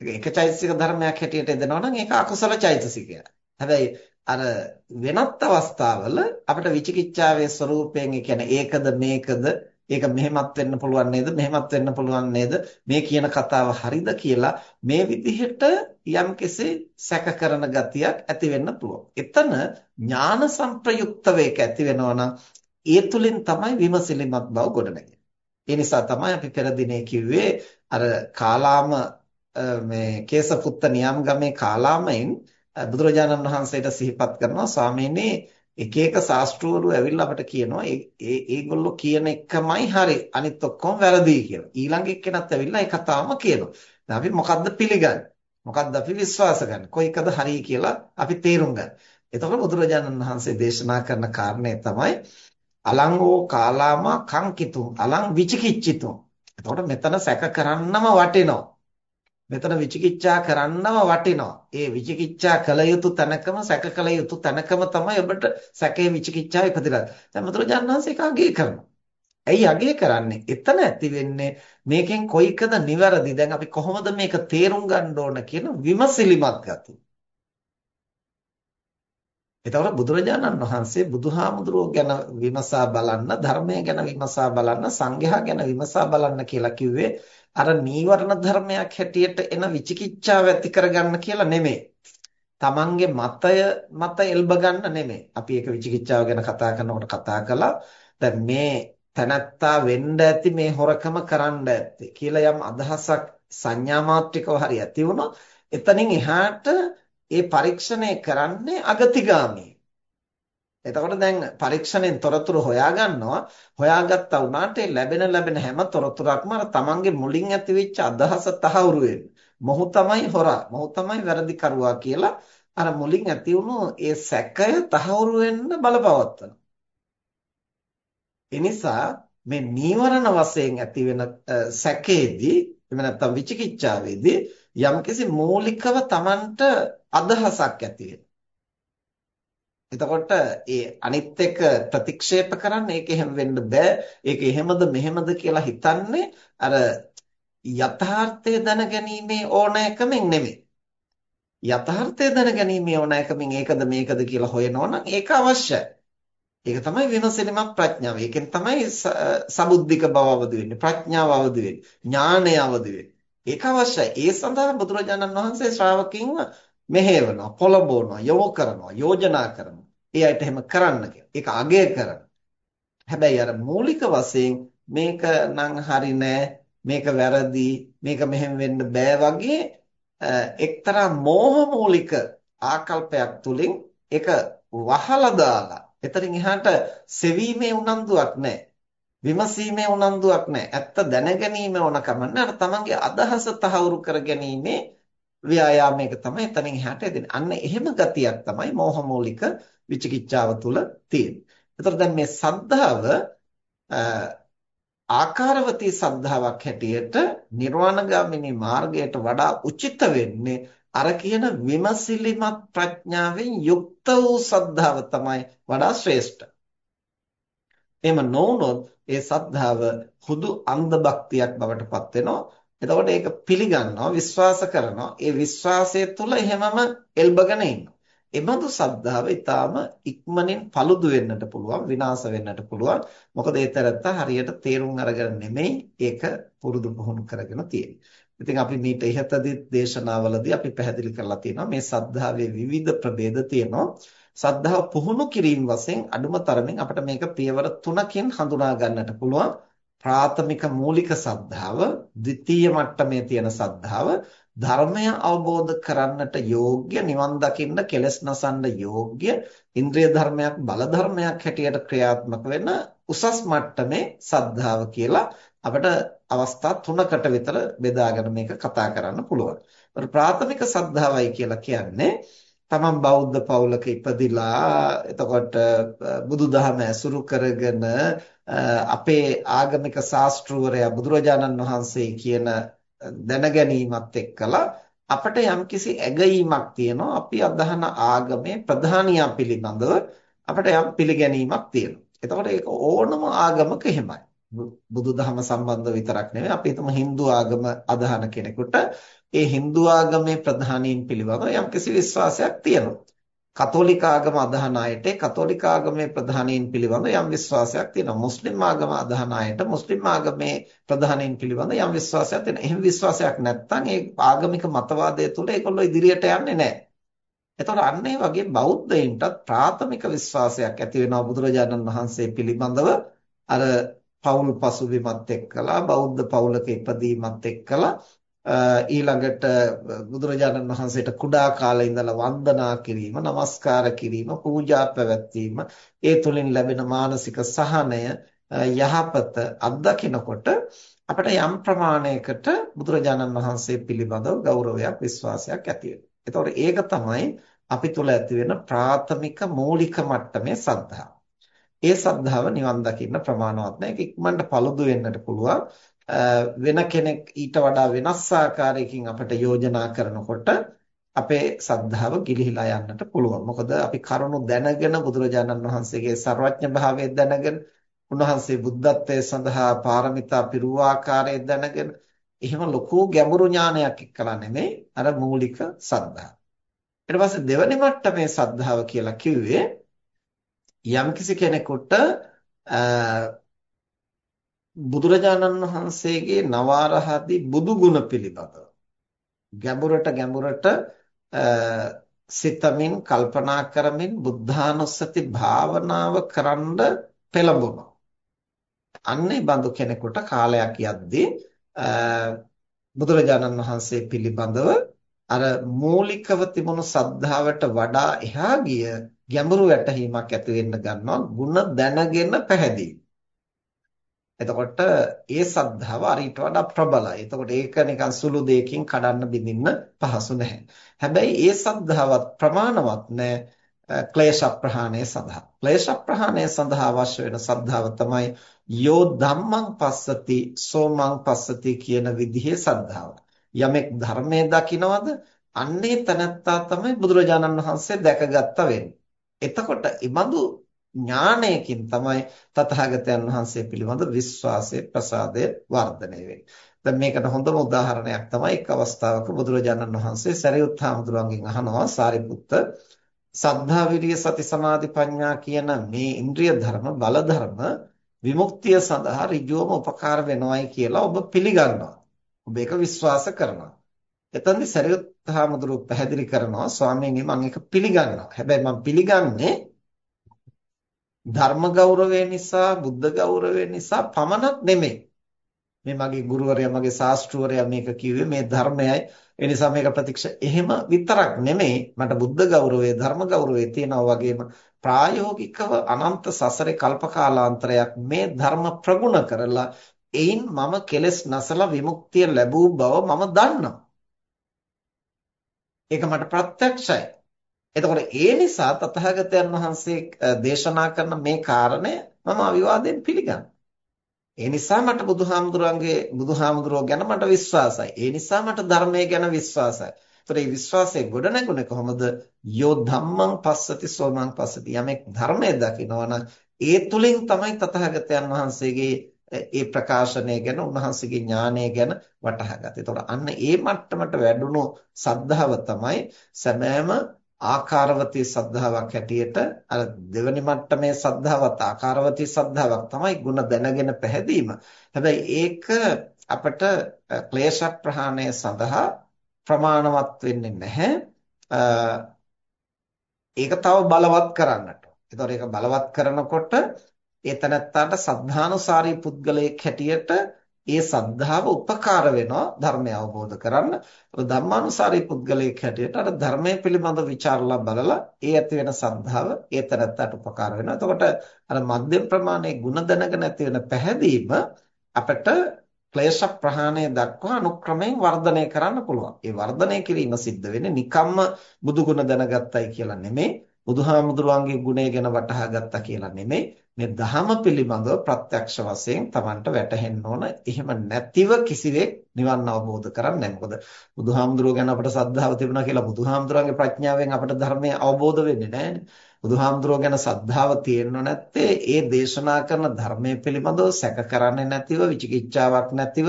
Speaker 1: ඒක චෛතසික ධර්මයක් හැටියට එදෙනවා නම් ඒක අකුසල චෛතසිකයක්. හැබැයි අර වෙනත් අවස්ථාවල අපිට විචිකිච්ඡාවේ ස්වરૂපයෙන් ඒ කියන්නේ ඒකද මේකද ඒක මෙහෙමත් වෙන්න පුළුවන් නේද මෙහෙමත් වෙන්න පුළුවන් නේද මේ කියන කතාව හරිද කියලා මේ විදිහට යම්කිසි සැක කරන ගතියක් ඇති වෙන්න පුළුවන්. එතන ඥාන සංප්‍රයුක්තව ඒක ඇති වෙනවා නම් ඒ තුලින් තමයි විමසිලිමත් බව ගොඩනැගෙන්නේ. ඒ නිසා තමයි අපි පෙර දිනේ කිව්වේ අර කාලාම මේ කේසපුත්ත නියම් ගමේ කාලාමෙන් බුදුරජාණන් වහන්සේට සිහිපත් කරනවා ස්වාමීනි එක එක ශාස්ත්‍රවරු ඇවිල්ලා අපට කියනවා ඒ ඒගොල්ලෝ කියන එකමයි හරි අනිත් ඔක්කොම වැරදි කියලා. ඊළඟ එක්කෙනත් ඇවිල්ලා ඒ කතාවම කියනවා. දැන් අපි මොකද්ද පිළිගන්නේ? මොකද්ද අපි විශ්වාස ගන්න? කොයිකද හරි කියලා අපි තේරුම් ගන්න. එතකොට බුදුරජාණන් වහන්සේ දේශනා කරන කාරණේ තමයි අලංගෝ කාලාමා කංකිතුම් අලං විචිකිච්ඡිතුම්. එතකොට මෙතන සැක කරන්නම වටිනවා. මෙතන විචිකිච්ඡා කරන්නම වටිනවා. ඒ විචිකිච්ඡා කළ යුතු තැනකම සැක කළ යුතු තැනකම තමයි ඔබට සැකේ විචිකිච්ඡාව ඉපදෙලා. දැන් බුදුරජාණන් වහන්සේ ඒක අගය කරනවා. ඇයි අගය කරන්නේ? එතන ඇති වෙන්නේ මේකෙන් කොයිකද නිවැරදි? දැන් අපි කොහොමද මේක තේරුම් ගන්න ඕන කියන විමසිලිමත් ගතිය. එතකොට බුදුරජාණන් වහන්සේ බුදුහාමුදුරුවෝ ගැන විමසා බලන්න, ධර්මය ගැන විමසා බලන්න, සංඝයා ගැන විමසා බලන්න කියලා කිව්වේ අර නීවරණ ධර්මයක් හැටියට එන විචිකිච්ඡාව ඇති කරගන්න කියලා නෙමෙයි. තමන්ගේ මතය මත එල්බ ගන්න නෙමෙයි. අපි ඒක විචිකිච්ඡාව ගැන කතා කරනකොට කතා කළා. දැන් මේ තනත්තා වෙන්න ඇති මේ හොරකම කරන්න ඇත්තේ කියලා යම් අදහසක් සංඥා මාත්‍රිකව හරි ඇති වුණොත් එතනින් එහාට ඒ පරීක්ෂණය කරන්නේ අගතිගාමී. එතකොට දැන් පරීක්ෂණයෙන් තොරතුරු හොයාගන්නවා හොයාගත්තා වුණාට ලැබෙන ලැබෙන හැම තොරතුරක්ම අර තමන්ගේ මුලින් ඇතිවෙච්ච අදහස තහවුරු වෙන්න. මොහු තමයි හොරා, මොහු තමයි වැරදි කරුවා කියලා අර මුලින් ඇති වුණු ඒ සැකය තහවුරු වෙන්න බලපවත්වනවා. එනිසා මේ නීවරණ වශයෙන් ඇති වෙන සැකේදී එහෙම නැත්නම් විචිකිච්ඡාවේදී යම්කිසි මූලිකව Tamanට අදහසක් ඇති වෙනවා. එතකොට ඒ අනිත් එක ප්‍රතික්ෂේප කරන්න ඒක එහෙම වෙන්න බෑ. ඒක එහෙමද මෙහෙමද කියලා හිතන්නේ අර යථාර්ථය දැනගැනීමේ ඕනෑකමෙන් නෙමෙයි. යථාර්ථය දැනගැනීමේ ඕනෑකමින් ඒකද මේකද කියලා හොයනවා නම් ඒක අවශ්‍යයි. ඒක තමයි විමසිලිමත් ප්‍රඥාව. ඒකෙන් තමයි සබුද්ධික බව අවදි වෙන්නේ. ප්‍රඥාව අවදි වෙන්නේ. ඥානය අවදි වෙන්නේ. ඒක අවශ්‍යයි. ඒ සඳහා බුදුරජාණන් වහන්සේ ශ්‍රාවකින්ව මෙහෙවනවා, පොළඹවනවා, යොමු කරනවා, යෝජනා කරනවා. ඒ අයට එහෙම කරන්න කියලා. ඒක අගය කරන. හැබැයි අර මූලික වශයෙන් මේක නම් හරි නෑ, මේක වැරදි, මේක මෙහෙම වෙන්න බෑ වගේ එක්තරා මෝහ මූලික ආකල්පයක් තුලින් ඒක වහලා දාලා එතනින් එහාට සෙවීමේ උනන්දුවක් නැහැ. විමසීමේ උනන්දුවක් නැහැ. ඇත්ත දැනගැනීම ඕනකම නැහැ. අර තමන්ගේ අදහස තහවුරු කරගැනීමේ ව්‍යායාමයක තමයි එතනින් එහාට එදෙන්නේ. අන්න එහෙම ගතියක් තමයි මෝහ මූලික විචිකිච්ඡාව තුල තියෙන්නේ. එතකොට දැන් මේ සද්ධාව ආකාරවතී සද්ධාාවක් හැටියට නිර්වාණගාමිනී මාර්ගයට වඩා උචිත වෙන්නේ අර කියන විමසිලිමත් ප්‍රඥාවෙන් යුක්ත වූ සද්ධාව තමයි වඩා ශ්‍රේෂ්ඨ. එහෙම නොවුනොත් ඒ සද්ධාව හුදු අන්ධ භක්තියක් බවට පත් වෙනවා. එතකොට ඒක පිළිගන්නවා, විශ්වාස කරනවා. ඒ විශ්වාසය තුළ එහෙමම එල්බගෙන ඉන්නවා. එබඳු සද්ධාව ඊටාම ඉක්මනින් paludu වෙන්නට පුළුවන්, විනාශ වෙන්නට පුළුවන්. මොකද ඒ තරත්ත හරියට තේරුම් අරගෙන නෙමෙයි ඒක පුරුදු පුහුණු කරගෙන තියෙන්නේ. ඉතින් අපි මීට ඉහතදී දේශනාවලදී අපි පැහැදිලි කරලා තියෙනවා මේ සද්ධාවේ විවිධ ප්‍රභේද තියෙනවා. සද්ධාව පුහුණු කිරීම වශයෙන් අඩුම තරමින් අපිට මේක පියවර තුනකින් හඳුනා ගන්නට පුළුවන්. ප්‍රාථමික මූලික සද්ධාව, ද්විතීය මට්ටමේ තියෙන සද්ධාව, ධර්මය අවබෝධ කරන්නට යෝග්‍ය, නිවන් දකින්න කෙලස් නසන්න යෝග්‍ය, ඉන්ද්‍රිය ධර්මයක් බල ධර්මයක් හැටියට ක්‍රියාත්මක වෙන උසස් මට්ටමේ සද්ධාව කියලා අපිට අවස්ථා තුනකට විතර බෙදාගෙන මේක කතා කරන්න පුළුවන්. ප්‍රාථමික සද්ධාවයි කියලා කියන්නේ තමන් බෞද්ධ පවුලක ඉපදිලා එතකොට බුදුදහම ඇසුරු කරගෙන අපේ ආගමික ශාස්ත්‍රවරයා බුදුරජාණන් වහන්සේ කියන දැනගැනීමත් එක්කලා අපිට යම්කිසි ඇගීමක් තියෙනවා අපි අදහන ආගමේ ප්‍රධානියා පිළිබඳව අපිට යම් පිළිගැනීමක් තියෙනවා. එතකොට ඒක ඕනම ආගමක එහෙමයි. බුදුදහම සම්බන්ධ විතරක් නෙවෙයි අපි හිතමු Hindu ආගම අදහන කෙනෙකුට ඒ Hindu ආගමේ ප්‍රධානීන් පිළිබඳව යම්කිසි විශ්වාසයක් තියෙනවා. කතෝලික ආගම අදහන අයට කතෝලික ආගමේ ප්‍රධානීන් පිළිබඳ යම් විශ්වාසයක් තියෙනවා. මුස්ලිම් ආගම අදහන අයට මුස්ලිම් ආගමේ ප්‍රධානීන් පිළිබඳ යම් විශ්වාසයක් තියෙනවා. එහෙම විශ්වාසයක් නැත්නම් ඒ ආගමික මතවාදය තුළ ඒගොල්ලෝ ඉදිරියට යන්නේ නැහැ. එතකොට අන්න ඒ වගේ බෞද්ධයින්ටත් ප්‍රාථමික විශ්වාසයක් ඇති වෙනවා බුදුරජාණන් වහන්සේ පිළිබඳව අර පෞල් පසුබිමත් එක්කලා බෞද්ධ පෞලක ඉපදීමත් එක්කලා ඊළඟට බුදුරජාණන් වහන්සේට කුඩා කාලේ ඉඳලා වන්දනා කිරීම, নমස්කාර කිරීම, පූජා පැවැත්වීම, ඒ තුලින් ලැබෙන මානසික සහනය, යහපත අත්දකිනකොට අපිට යම් ප්‍රමාණයකට බුදුරජාණන් වහන්සේ පිළිබඳව ගෞරවයක්, විශ්වාසයක් ඇති වෙනවා. ඒක තමයි අපි තුල ඇති වෙන ප්‍රාථමික මූලික මට්ටමේ සද්ධා. ඒ සද්ධාව නිවන් දකින්න ප්‍රමාණවත් නැහැ. ඒක ඉක්මනට paludu වෙන්නට පුළුවන්. වෙන කෙනෙක් ඊට වඩා වෙනස් ආකාරයකින් අපිට යෝජනා කරනකොට අපේ සද්ධාව ගිලිහිලා යන්නට පුළුවන්. මොකද අපි කරුණු දැනගෙන බුදුරජාණන් වහන්සේගේ ਸਰවඥ භාවය දැනගෙන උන්වහන්සේ බුද්ධත්වයේ සඳහා පාරමිතා පිරුව ආකාරය දැනගෙන එහෙම ලොකු ගැඹුරු ඥානයක් එක්කලා නෙමෙයි අර මූලික සද්ධා. ඊට පස්සේ දෙවැනි මට්ටමේ සද්ධාව කියලා කිව්වේ යම්කිසි කෙනෙකුට බුදුරජාණන් වහන්සේගේ නවාරහදී බුදු ගුණ පිළිබඳව ගැඹුරට ගැඹුරට සිතමින් කල්පනා කරමින් බුද්ධානුස්සති භාවනාව කරන්න පෙළඹුණා. අන්නේ බඳු කෙනෙකුට කාලයක් යද්දී බුදුරජාණන් වහන්සේ පිළිබඳව අර මූලිකව තිබුණු සද්ධාවට වඩා එහා ගිය ගැඹුරු වැටහීමක් ඇති වෙන්න ගන්නවා ಗುಣ දැනගෙන පැහැදිලි. එතකොට ඒ සද්ධාව අරිට වඩා ප්‍රබලයි. එතකොට ඒක නිකන් සුළු දෙයකින් කඩන්න බිඳින්න පහසු නැහැ. හැබැයි ඒ සද්ධාවත් ප්‍රමාණවත් නැහැ ක්ලේශ ප්‍රහාණය සඳහා. ක්ලේශ ප්‍රහාණය සඳහා අවශ්‍ය වෙන සද්ධාව තමයි යෝ ධම්මං පස්සති සෝමං පස්සති කියන විදිහේ සද්ධාව. යමෙක් ධර්මයේ දකිනවද අන්නේ තනත්තා තමයි බුදුරජාණන් වහන්සේ දැකගත්ත වෙන්නේ. එතකොට ඊබඳු ඥානයකින් තමයි තථාගතයන් වහන්සේ පිළිබඳ විශ්වාසය ප්‍රසාදය වර්ධනය වෙන්නේ. දැන් මේකට හොඳම උදාහරණයක් තමයි එක් අවස්ථාවක බුදුරජාණන් වහන්සේ සරියුත් හාමුදුරුවන්ගෙන් අහනවා සාරිපුත්ත සද්ධා විරිය සති සමාධි ප්‍රඥා කියන මේ ඉන්ද්‍රිය ධර්ම බල ධර්ම විමුක්තිය සඳහා ඍජුවම උපකාර වෙනවයි කියලා ඔබ පිළිගන්නවා. ඔබ ඒක විශ්වාස කරනවා. එතනදි සරියුත් හාමුදුරුවෝ පැහැදිලි කරනවා ස්වාමීනි මම ඒක පිළිගන්නවා. හැබැයි මම පිළිගන්නේ ධර්ම ගෞරවය නිසා බුද්ධ ගෞරවය නිසා පමණක් නෙමෙයි. මේ මගේ ගුරුවරයා මගේ ශාස්ත්‍රවරයා මේක කිව්වේ මේ ධර්මයයි ඒ නිසා මේක ප්‍රතික්ෂ එහෙම විතරක් නෙමෙයි මට බුද්ධ ගෞරවය ධර්ම ගෞරවය තියෙනවා වගේම ප්‍රායෝගිකව අනන්ත සසරේ කල්පකාලාන්තරයක් මේ ධර්ම ප්‍රගුණ කරලා එයින් මම කෙලස් නැසලා විමුක්තිය ලැබූ බව මම දන්නවා. ඒක මට ප්‍රත්‍යක්ෂයි. එතකොට ඒ නිසා තථාගතයන් වහන්සේ දේශනා කරන මේ කාරණය මම අවිවාදයෙන් පිළිගන්නවා. ඒ නිසා මට බුදුහාමුදුරන්ගේ බුදුහාමුදුරුවෝ ගැන මට විශ්වාසයි. ඒ නිසා මට ධර්මය ගැන විශ්වාසයි. ඒතර මේ විශ්වාසය ගොඩ නැගුණේ කොහොමද? යෝ ධම්මං පස්සති සෝමං පස්සති. යමෙක් ධර්මය දකිනවා නම් ඒ තුලින් තමයි තථාගතයන් වහන්සේගේ ඒ ප්‍රකාශනය ගැන උන්වහන්සේගේ ඥානය ගැන වටහාගත්තේ. ඒතකොට අන්න ඒ මට්ටමට වැඩුණු සද්ධාව තමයි සෑම ආකාරවතී සද්ධාාවක් හැටියට අර දෙවනි මට්ටමේ සද්ධාවත් ආකාරවතී සද්ධාාවක් තමයි ಗುಣ දැනගෙන පැහැදීම. හැබැයි ඒක අපිට ක්ලේශ ප්‍රහාණය සඳහා ප්‍රමාණවත් වෙන්නේ නැහැ. ඒක තව බලවත් කරන්නට. ඒතකොට ඒක බලවත් කරනකොට ඒ තනත්තාට සද්ධානුසාරී පුද්ගලයෙක් හැටියට ඒ සද්ධාව උපකාර වෙනවා ධර්මය අවබෝධ කරන්න. ධම්මානුසාරී පුද්ගලයෙක් හැටියට අර ධර්මයේ පිළිබඳ ਵਿਚාරලා බලලා ඒ ඇති වෙන සද්ධාව ඒතරත්තට උපකාර වෙනවා. එතකොට අර මධ්‍යම ප්‍රමාණයේ ಗುಣ දැනගෙන ඇති වෙන පැහැදීම අපට ක්ලේශ ප්‍රහාණය දක්වා අනුක්‍රමයෙන් වර්ධනය කරන්න පුළුවන්. ඒ වර්ධනය කිරීම සිද්ධ වෙන්නේ නිකම්ම බුදු ගුණ දැනගත්තයි කියලා නෙමෙයි. බුදුහාමුදුරුවන්ගේ ගුණය ගැන වටහා ගත්තා කියලා නෙමෙයි මේ ධහම පිළිබඳව ප්‍රත්‍යක්ෂ වශයෙන් Tamanට වැටහෙන්න ඕන. එහෙම නැතිව කිසිවෙක් නිවන් අවබෝධ කරන්නේ නැහැ. මොකද බුදුහාමුදුරුවෝ ගැන අපට සද්ධාව තිබුණා කියලා බුදුහාමුදුරන්ගේ ප්‍රඥාවෙන් අපට ධර්මය අවබෝධ වෙන්නේ නැහැ. බුදුහාමුදුරුවෝ ගැන සද්ධාව තියෙන්න නැත්තේ ඒ දේශනා කරන ධර්මයේ පිළිබඳව සැක කරන්නේ නැතිව විචිකිච්ඡාවක් නැතිව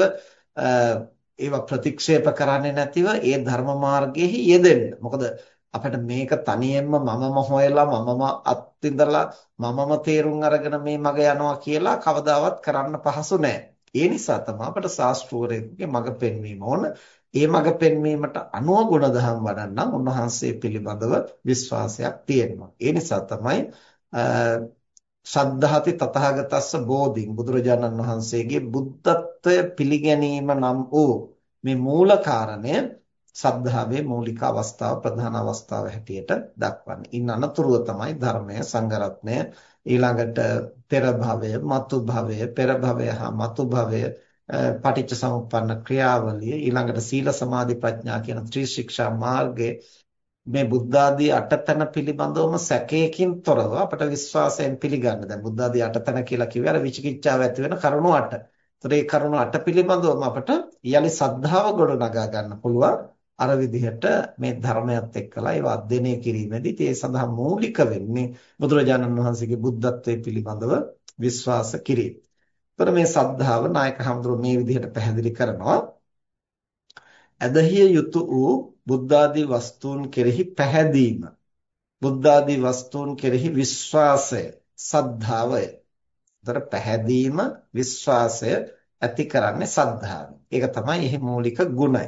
Speaker 1: ඒවා ප්‍රතික්ෂේප කරන්නේ නැතිව ඒ ධර්ම මාර්ගයේ යෙදෙන්න. මොකද අපිට මේක තනියෙන්ම මමම හොයලා මමම අත්විඳලා මමම තේරුම් අරගෙන මේ මග යනවා කියලා කවදාවත් කරන්න පහසු නෑ. ඒ නිසා තමයි අපිට ශාස්ත්‍රවරයෙකුගේ මඟ පෙන්වීම ඕන. ඒ මඟ පෙන්වීමට අනුව ගුණධම් වඩන්නම් උන්වහන්සේ පිළිබඳව විශ්වාසයක් තියෙනවා. ඒ නිසා තමයි ශ්‍රද්ධාති තථාගතස්ස බෝධින් බුදුරජාණන් වහන්සේගේ බුද්ධත්වය පිළිගැනීම නම් වූ මේ මූල කාරණය සද්ධාවේ මූලික අවස්ථාව ප්‍රධාන අවස්ථාව හැටියට දක්වන්නේ. ඉන් අනතුරුව තමයි ධර්මය සංගරත්නය ඊළඟට පෙර භවය, මතු භවය, පෙර භවය හා මතු භවය පටිච්ච සමුප්පන්න ක්‍රියාවලිය ඊළඟට සීල සමාධි ප්‍රඥා කියන ත්‍රි ශික්ෂා මාර්ගයේ මේ බුද්ධ ආදී අටතන පිළිබඳවම සැකයකින් තොරව අපට විශ්වාසයෙන් පිළිගන්න. දැන් බුද්ධ ආදී අටතන කියලා කිව්වේ අර විචිකිච්ඡාව ඇති වෙන කරුණු අට. ඒතර ඒ කරුණු අට පිළිබඳවම අපට යලි සද්ධාව ගොඩනගා ගන්න පුළුවන්. අර විදිහට මේ ධර්මයත් එක්කලා ඒව අධ්‍යයනය කිරීමේදී ඒ සඳහා මූලික වෙන්නේ බුදුරජාණන් වහන්සේගේ බුද්ධත්වයේ පිළිබඳව විශ්වාස කිරීම. ඒතර මේ සද්ධාව නායක හඳුරු මේ විදිහට පැහැදිලි කරනවා. ඇදහිය යුතු වූ බුද්ධාදී වස්තුන් කෙරෙහි පැහැදීම. බුද්ධාදී වස්තුන් කෙරෙහි විශ්වාසය, සද්ධාවය. ඒතර පැහැදීම, විශ්වාසය ඇති කරන්නේ සද්ධාවෙන්. ඒක තමයි එහි මූලික ගුණය.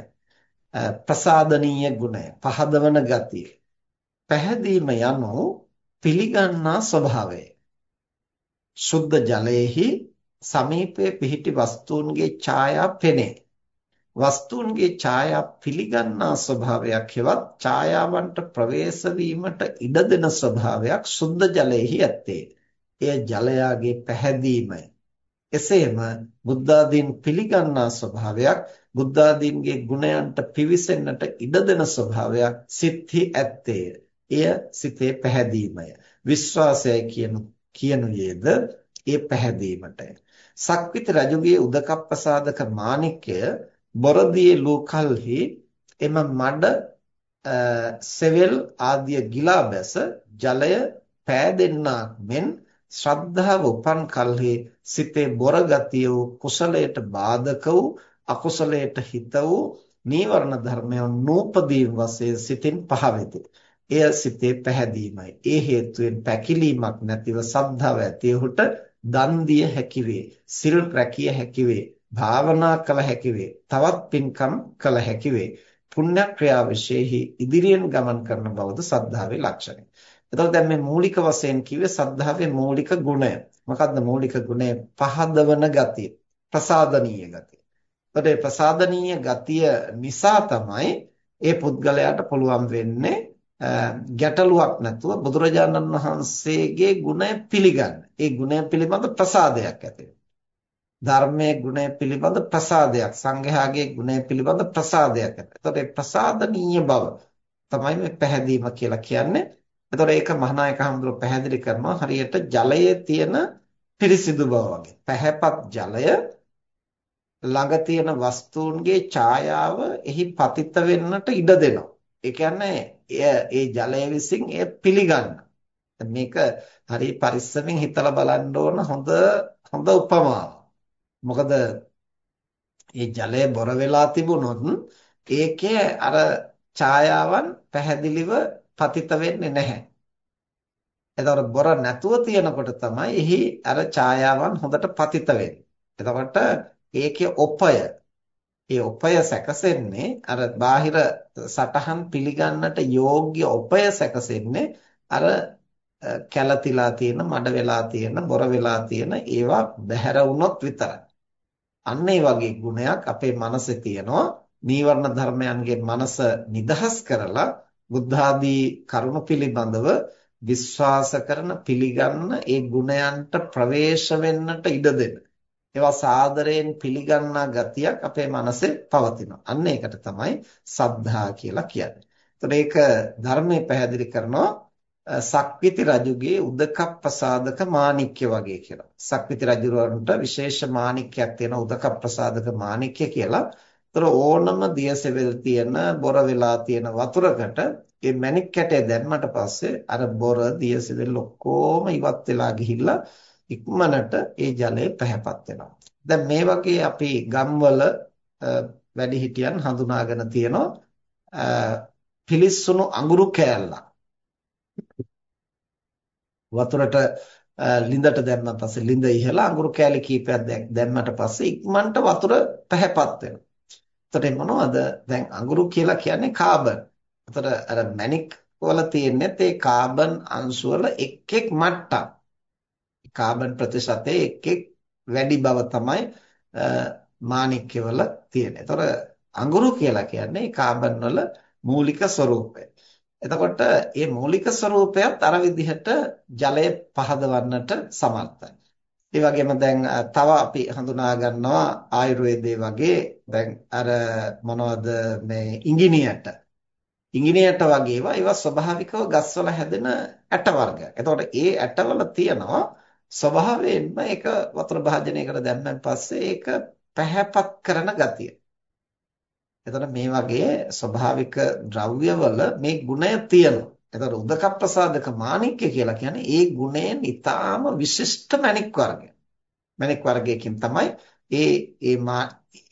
Speaker 1: ප්‍රසාදනීය ගුණය පහදවන ගතිය පැහැදීම යනු පිළිගන්නා ස්වභාවය. සුද්ධ ජලයේහි සමීපයේ පිහිටි වස්තුන්ගේ ඡායා පෙනේ. වස්තුන්ගේ ඡායා පිළිගන්නා ස්වභාවයක් හෙවත් ඡායාවන්ට ප්‍රවේශ වීමට ඉඩ දෙන ස්වභාවයක් සුද්ධ ජලයේහි ඇත්තේ. එය ජලයාගේ පැහැදීමය. එසේම බුද්ධාදීන් පිළිගන්නා ස්වභාවයක් බුද්ධාදීන්ගේ ගුණයන්ට පිවිසෙන්නට ඉඩ දෙන ස්වභාවයක් සිත්හි ඇත්තේය. එය සිතේ පැහැදීමය. විශ්වාසයයි කියන කියනුයේද ඒ පැහැදීමටය. සක්විති රජුගේ උදකප්පසාදක මාණික්‍ය බොරදියේ ලෝකල්හි එම මඩ සෙවල් ආදිය ගිලා බැස ජලය පෑදෙන්නාක් මෙන් ශ්‍රද්ධාව උපන් කල්හි සිතේ බොර ගතිය වූ කුසලයට බාධක වූ අකුසලයට හිත වූ නීවරණ ධර්මයන් නූපදීන් වශයෙන් සිතින් පහ වෙති. එය සිතේ පැහැදීමයි. ඒ හේතුවෙන් පැකිලීමක් නැතිව සද්ධාව ඇතිවහුට දන් දිය හැකි වේ. සිල් රැකිය හැකි වේ. භාවනා කළ හැකි වේ. තවත් පින්කම් කළ හැකි වේ. පුණ්‍ය ක්‍රියා විශේෂෙහි ඉදිරියෙන් ගමන් කරන බවද සද්ධාවේ ලක්ෂණය. එතකොට දැන් මේ මූලික වශයෙන් කිව්වේ සද්ධාවේ මූලික ගුණය. මොකක්ද මූලික ගුණය? පහදවන ගතිය, ප්‍රසාදනීය ගතිය. එතකොට ප්‍රසාදනීය ගතිය නිසා තමයි ඒ පුද්ගලයාට පුළුවන් වෙන්නේ ගැටලුවක් නැතුව බුදුරජාණන් වහන්සේගේ ගුණය පිළිගන්න. ඒ ගුණය පිළිබඳ ප්‍රසාදයක් ඇති ධර්මයේ ගුණය පිළිබඳ ප්‍රසාදයක් සංඝයාගේ ගුණය පිළිබඳ ප්‍රසාදයක් ඇති. එතකොට ඒ ප්‍රසාදනීය බව තමයි මේ පැහැදීම කියලා කියන්නේ. එතකොට ඒක මහානායක හඳුර පැහැදිලි කරනවා හරියට ජලයේ තියෙන පිරිසිදු බව වගේ. පැහැපත් ජලය ළඟ තියෙන වස්තුන්ගේ ඡායාව එහි පතිත වෙන්නට ඉඩ දෙනවා. ඒ කියන්නේ ඒ ජලය විසින් එය පිළිගන්න. මේක හරි පරිස්සමින් හිතලා බලන්න ඕන හොඳ හොඳ උපමාවක්. මොකද මේ ජලය බොර වෙලා තිබුණොත් ඒකේ අර ඡායාවන් පැහැදිලිව පතිත වෙන්නේ නැහැ. එතකොට බොර නැතුව තියෙනකොට තමයි එහි අර ඡායාවන් හොඳට පතිත වෙන්නේ. එතකොට ඒකේ ඔපය ඒ ඔපය සැකසෙන්නේ අර බාහිර සටහන් පිළිගන්නට යෝග්‍ය ඔපය සැකසෙන්නේ අර කැළතිලා තියෙන මඩ වෙලා තියෙන බොර වෙලා තියෙන ඒවා බැහැර වුණොත් විතරයි. අන්න ඒ වගේ ගුණයක් අපේ මනසේ තියෙනවා. නීවරණ ධර්මයන්ගෙන් මනස නිදහස් කරලා බුද්ධ ආදී කරුණු පිළිබඳව විශ්වාස කරන පිළිගන්න ඒ ගුණයන්ට ප්‍රවේශ වෙන්නට ඉඩ දෙන්න. ඒවා සාදරයෙන් පිළිගන්නා ගතියක් අපේ මනසේ පවතිනවා. අන්න ඒකට තමයි සද්ධා කියලා කියන්නේ. එතකොට ඒක ධර්මයේ පැහැදිලි කරනවා සක්විති රජුගේ උදක ප්‍රසාදක මාණික්‍ය වගේ කියලා. සක්විති රජුරවන්ට විශේෂ මාණික්‍යයක් තියෙන උදක ප්‍රසාදක මාණික්‍ය කියලා. ඒතර ඕනම දියසෙවල් තියෙන බොර වෙලා තියෙන වතුරකට මේ මැණික් කැටය දැම්මට පස්සේ අර බොර දියසෙවල් ඔක්කොම ඉවත් වෙලා ගිහිල්ලා ඉක්මනට ඒ ජලය පැහැපත් වෙනවා. දැන් මේ වගේ අපි ගම්වල වැඩිහිටියන් හඳුනාගෙන තියෙනවා පිලිස්සුණු අඟුරු කෑල්ලක්. වතුරට ලිඳට දැම්මන් පස්සේ ලිඳ ඉහලා අඟුරු කෑලි කීපයක් දැම්මට පස්සේ ඉක්මනට වතුර පැහැපත් වෙනවා. එතකොට මොනවද? දැන් අඟුරු කියලා කියන්නේ කාබන්. එතකොට අර මැණික් වල තියෙන්නේ ඒ කාබන් අංශු වල එක් එක් මට්ටම්. කාබන් ප්‍රතිශතයේ එක් එක් වැඩි බව තමයි මාණික්කවල තියෙන්නේ. ඒතර අඟුරු කියලා කියන්නේ කාබන් වල මූලික ස්වરૂපය. එතකොට මේ මූලික ස්වરૂපයත් අර විදිහට ජලය පහදවන්නට සමර්ථයි. ඒ වගේම දැන් තව අපි හඳුනා ගන්නවා ආයුර්වේදයේ වගේ දැන් අර මොනවද මේ ඉංගිනියට ඉංගිනියට වගේ ඒවා ඒවා ස්වභාවිකව ගස්වල හැදෙන ඇට වර්ග. එතකොට ඒ ඇටවල තියෙනවා ස්වභාවයෙන්ම ඒක වතුර භාජනයකට දැම්මන් පස්සේ ඒක පැහැපත් කරන ගතිය. එතකොට මේ වගේ ස්වභාවික ද්‍රව්‍යවල මේ ගුණය තියෙනවා. එතකොට උදක ප්‍රසාදක මාණික්‍ය කියලා කියන්නේ ඒ ගුණයෙන් ඊටාම විශිෂ්ට මණික් වර්ගය. මණික් වර්ගයකින් තමයි ඒ ඒ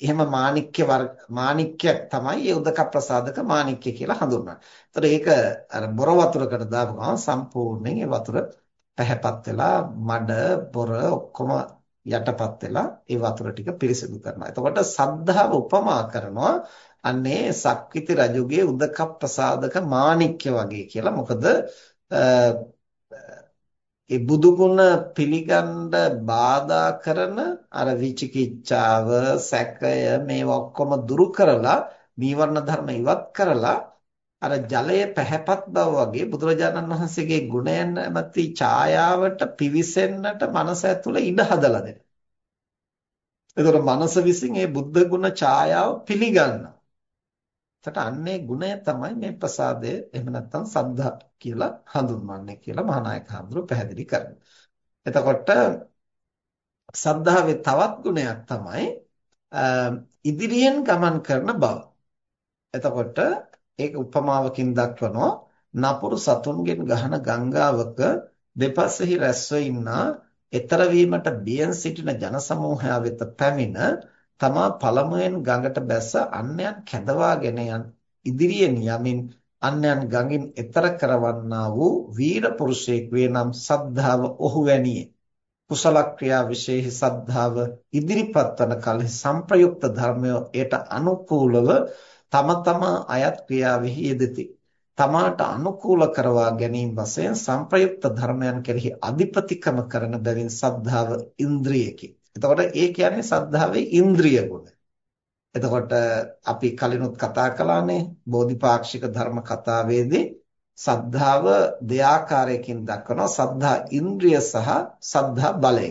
Speaker 1: එහෙම මාණික්‍ය වර්ග මාණික්‍ය තමයි ඒ උදක ප්‍රසාදක මාණික්‍ය කියලා හඳුන්වන්නේ. එතකොට ඒක අර බොර වතුරකට දාපු ගමන් සම්පූර්ණයෙන් ඒ වතුර පැහැපත් වෙලා මඩ බොර ඔක්කොම යටපත් වෙලා ඒ වතුර ටික පිරිසිදු කරනවා. එතකොට සද්ධාව උපමා කරනවා අන්නේ සක්විති රජුගේ උදක ප්‍රසාදක මාණික්‍ය වගේ කියලා. මොකද ඒ බුදු ගුණ පිළිගන්න බාධා කරන අර විචිකිච්ඡාව, සැකය මේවා ඔක්කොම දුරු කරලා නීවරණ ධර්ම ඉවත් කරලා අර ජලය පැහැපත් බව වගේ බුදුරජාණන් වහන්සේගේ ගුණයන් නැමැති ඡායාවට පිවිසෙන්නට මනස ඇතුළේ ඉඩ හදලා දෙනවා. එතකොට මනස විසින් මේ බුද්ධ ගුණ ඡායාව පිළිගන්නවා. එතකොට අන්නේ ගුණය තමයි මේ ප්‍රසාදය එහෙම නැත්නම් සද්ධා කියලා හඳුන්වන්නේ කියලා මහානායක හඳුරු පැහැදිලි කරනවා. එතකොට සද්ධාවේ තවත් ගුණයක් තමයි ඉදිරියෙන් ගමන් කරන බව. එතකොට ඒක උපමාවකින් දක්වනවා නපුරු සතුන්ගෙන් ගහන ගංගාවක දෙපසෙහි රැස්ව ඉන්නා ඊතර වීමට බියෙන් සිටින ජන සමූහයා වෙත පැමිණ තමා පළමුවෙන් ගඟට බැස අන්යන් කැඳවාගෙන යන ඉදිරියෙන් යමින් අන්යන් ගඟින් එතර කරවන්නා වූ වීර පුරුෂයෙක් වේ නම් සද්ධාව ඔහු වැනියේ කුසල ක්‍රියා විශේෂ සද්ධාව ඉදිරිපත් වන කල සංප්‍රයුක්ත ධර්මය ඒට අනුකූලව තම තම අයත් ක්‍රියාවෙහි යෙදෙති. තමාට අනුකූල කරවා ගැනීම වශයෙන් සංප්‍රයුක්ත ධර්මයන් කෙරෙහි අධිපතිකම කරන බැවින් සද්ධාව ඉන්ද්‍රියකි. එතකොට ඒ කියන්නේ සද්ධාවේ ඉන්ද්‍රිය ගුණ. එතකොට අපි කලිනුත් කතා කළානේ බෝධිපාක්ෂික ධර්ම කතාවේදී සද්ධාව දෙආකාරයකින් දක්වනවා සද්ධා ඉන්ද්‍රිය සහ සද්ධා බලය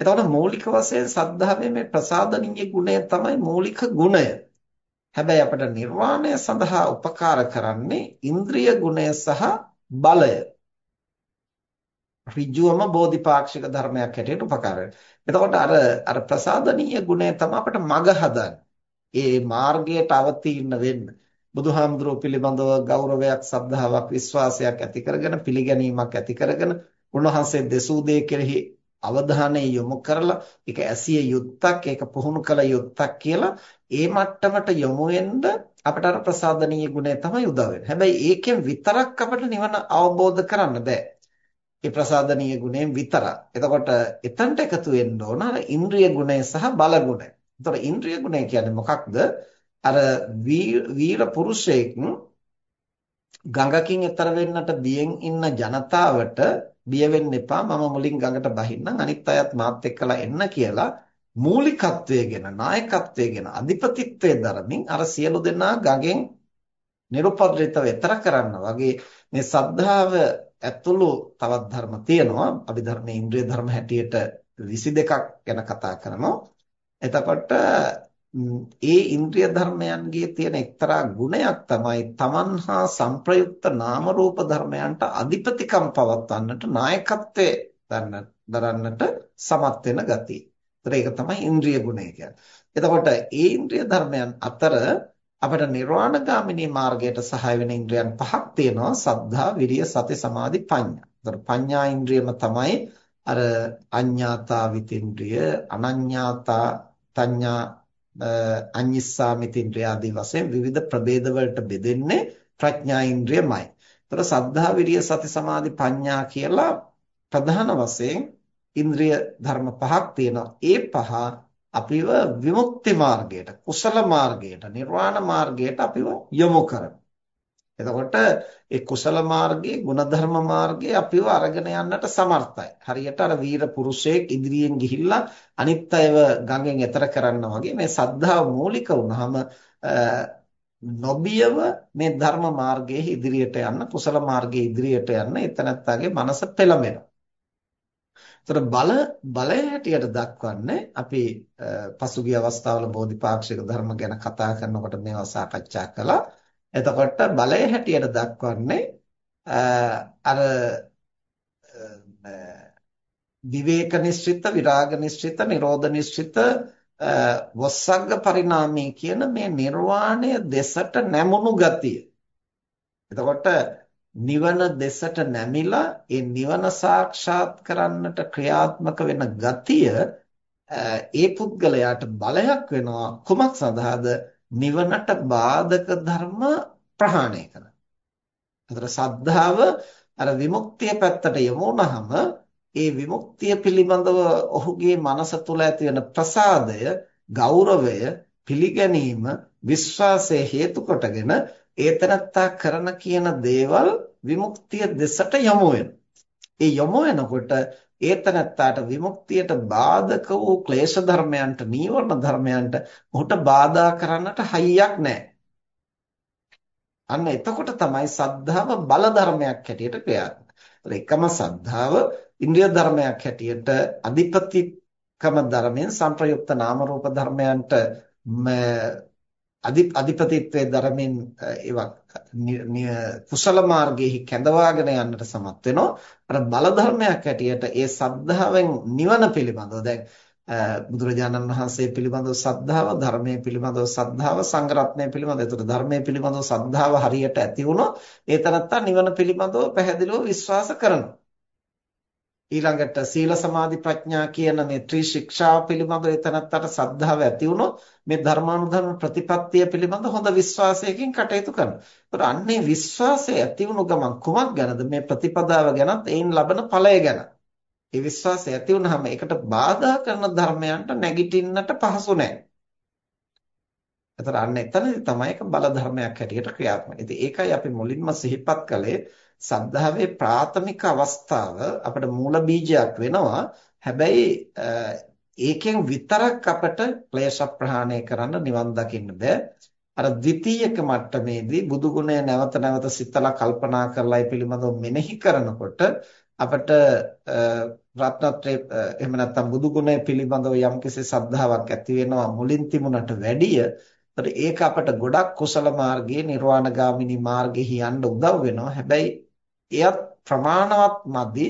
Speaker 1: එතකොට මූලික වශයෙන් සද්ධාවේ මේ ප්‍රසාදනීය ගුණය තමයි මූලික ගුණය. හැබැයි අපට නිර්වාණය සඳහා උපකාර කරන්නේ ඉන්ද්‍රිය ගුණය සහ බලය. ඍජුවම බෝධිපාක්ෂික ධර්මයක් හැටියට උපකාර එතකොට අර අර ප්‍රසාදනීය ගුණය තමයි අපට මග හදන්නේ. ඒ මාර්ගයට අවතීර්ණ වෙන්න. බුදුහාමුදුරුවෝ පිළිබඳව ගෞරවයක්, සද්ධාාවක්, විශ්වාසයක් ඇති කරගෙන පිළිගැනීමක් ඇති කරගෙන උන්වහන්සේ දෙසූ දේ කෙරෙහි අවධානය යොමු කරලා ඒක ඇසිය යුත්තක් ඒක පුහුණු කළ යුත්තක් කියලා ඒ මට්ටමට යොමු වෙන්න අපට අර ප්‍රසාදනීය ගුණය තමයි උදව් වෙන්නේ. හැබැයි ඒකෙන් විතරක් අපට නිවන අවබෝධ කරන්න බෑ. ඒ ප්‍රසාදනීය ගුණයෙන් විතරක්. එතකොට එතනට එකතු වෙන්න ඕන අර ඉන්ද්‍රිය ගුණය සහ බල ගුණය. එතකොට ඉන්ද්‍රිය ගුණය කියන්නේ මොකක්ද? අර වීර පුරුෂයෙක් ගඟකින් එතර වෙන්නට බියෙන් ඉන්න ජනතාවට බිය වෙන්න එපා මම මුලින් ගඟට බහින්නම් අනිත් අයත් මාත් එක්කලා එන්න කියලා මූලිකත්වයේගෙන නායකත්වයේගෙන අධිපතිත්වයේ දරමින් අර සියලු දෙනා ගඟෙන් නිරුපද්‍රිතව එතර කරන්න වගේ මේ සද්ධාව ඇතුළු තවත් ධර්ම තියෙනවා අභිධර්මයේ ඉන්ද්‍රිය ධර්ම හැටියට 22ක් ගැන කතා කරනවා එතකොට ඒ ඉන්ද්‍රිය ධර්මයන්ගේ තියෙන එක්තරා ගුණයක් තමයි තමන්හා සංප්‍රයුක්ත නාම රූප ධර්මයන්ට අධිපතිකම් පවත්වන්නට නායකත්වයේ දරන්නට සමත් වෙන ගතිය. ඒක තමයි ඉන්ද්‍රිය ගුණය කියන්නේ. එතකොට ඒ ඉන්ද්‍රිය ධර්මයන් අතර අපිට නිර්වාණගාමිනී මාර්ගයට සහාය වෙන ඉන්ද්‍රියන් පහක් තියෙනවා. සද්ධා, විරිය, සති, සමාධි, ප්‍රඥා. එතකොට ප්‍රඥා ඉන්ද්‍රියම තමයි අර අඤ්ඤාතා විතින්ද්‍රිය, අනඤ්ඤාතා තඤ්ඤා අඤ්ඤිස්සාමිතින්ද්‍රිය ආදී වශයෙන් විවිධ ප්‍රභේද වලට බෙදෙන්නේ ප්‍රඥා ඉන්ද්‍රියමයි. ඒතර සද්ධා විරිය සති සමාධි ප්‍රඥා කියලා ප්‍රධාන වශයෙන් ඉන්ද්‍රිය ධර්ම පහක් තියෙනවා. ඒ පහ අපිව විමුක්ති මාර්ගයට, කුසල මාර්ගයට, නිර්වාණ මාර්ගයට අපිව යොමු කරනවා. එතකොට ඒ කුසල මාර්ගයේ ගුණධර්ම මාර්ගයේ අපිව අරගෙන යන්නට සමර්ථයි. හරියට අර වීර පුරුෂයෙක් ඉදිරියෙන් ගිහිල්ලා අනිත් අයව ගඟෙන් එතර කරන්න වගේ මේ සද්ධාව මූලික වුණාම නොබියව මේ ධර්ම මාර්ගයේ ඉදිරියට යන්න කුසල මාර්ගයේ ඉදිරියට යන්න එතනත්තාගේ මනස පෙළඹෙනවා. ඒතර බල බලය හැටියට දක්වන්නේ අපි පසුගිය අවස්ථාවල බෝධිපාක්ෂික ධර්ම ගැන කතා කරනකොට මේවා සාකච්ඡා කළා. එතකොට බලය හැටියට දක්වන්නේ අර විවේක නිශ්චිත විරාග නිශ්චිත නිරෝධ නිශ්චිත වස්සග්ග පරිණාමී කියන මේ නිර්වාණය දෙසට නැමුණු ගතිය. එතකොට නිවන දෙසට නැමිලා ඒ නිවන සාක්ෂාත් කරන්නට ක්‍රියාත්මක වෙන ගතිය ඒ පුද්ගලයාට බලයක් වෙනවා කුමක් සඳහාද නිවනට බාධක ධර්ම ප්‍රහාණය කරන. අතර සද්ධාව අර විමුක්තිය පැත්තට යොමු වුනහම ඒ විමුක්තිය පිළිබඳව ඔහුගේ මනස තුළ ඇති වෙන ප්‍රසාදය, ගෞරවය, පිළිගැනීම, විශ්වාසය හේතු කොටගෙන ඒතරත්තා කරන කියන දේවල් විමුක්තිය දෙසට යොමු ඒ යොමු වෙනකොට ඒතනත්තාට විමුක්තියට බාධක වූ ක්ලේශ ධර්මයන්ට නීවරණ ධර්මයන්ට ඔහුට බාධා කරන්නට හයියක් නැහැ. අන්න එතකොට තමයි සද්ධාව බල ධර්මයක් හැටියට ක්‍රියාත්මක. එකම සද්ධාව ඉන්ද්‍රිය ධර්මයක් හැටියට අධිපතිකම ධර්මයෙන් සංප්‍රයුක්ත නාම රූප ධර්මයන්ට අධිපතිත්වයේ ධර්මයෙන් ඒවා කුසල මාර්ගයේ කැඳවාගෙන යන්නට සමත් වෙනවා. අර බල ධර්මයක් හැටියට ඒ සද්ධාවෙන් නිවන පිළිබඳව දැන් බුදුරජාණන් වහන්සේ පිළිබඳව සද්ධාව, ධර්මයේ පිළිබඳව සද්ධාව, සංග්‍රහණය පිළිබඳව. ඒතර ධර්මයේ පිළිබඳව සද්ධාව හරියට ඇති වුණොත් ඒ තරත්තා නිවන පිළිබඳව පැහැදිලිව විශ්වාස කරනවා. ඊළඟට සීල සමාධි ප්‍රඥා කියන මේ ත්‍රි ශික්ෂාව පිළිබඳව එතනත්තට සද්ධාව ඇති වුණොත් මේ ධර්මානුධර්ම ප්‍රතිපත්තිය පිළිබඳ හොඳ විශ්වාසයකින් කටයුතු කරනවා. ඒතර අන්නේ විශ්වාසය ඇති වුණු ගමන් කුමක් ගැනද මේ ප්‍රතිපදාව ගැනත් එයින් ලබන ඵලය ගැන. ඒ විශ්වාසය ඇති වුනහම ඒකට බාධා කරන ධර්මයන්ට නැගිටින්නට පහසු නැහැ. එතකොට අන්න එතනදී තමයි ඒක බල ධර්මයක් හැටියට ක්‍රියාත්මක. ඉතින් ඒකයි අපි මුලින්ම සිහිපත් කළේ සද්ධාවේ ප්‍රාථමික අවස්ථාව අපිට මූල බීජයක් වෙනවා. හැබැයි ඒකෙන් විතරක් අපට ක්ලේශ ප්‍රහාණය කරන්න නිවන් දකින්න බෑ. අර ද්විතීයක මට්ටමේදී බුදු ගුණය නැවත නැවත සිතලා කල්පනා කරලා ඒ පිළිබඳව මෙනෙහි කරනකොට අපට රත්නත්‍රේ එහෙම නැත්නම් බුදු ගුණය පිළිබඳව යම්කිසි සද්ධාාවක් ඇති වෙනවා මුලින් තිබුණට වැඩිය ඒතර ඒක අපට ගොඩක් කුසල මාර්ගයේ නිර්වාණගාමිනී මාර්ගෙහි යන්න උදව් වෙනවා හැබැයි එයත් ප්‍රමාණවත් මදි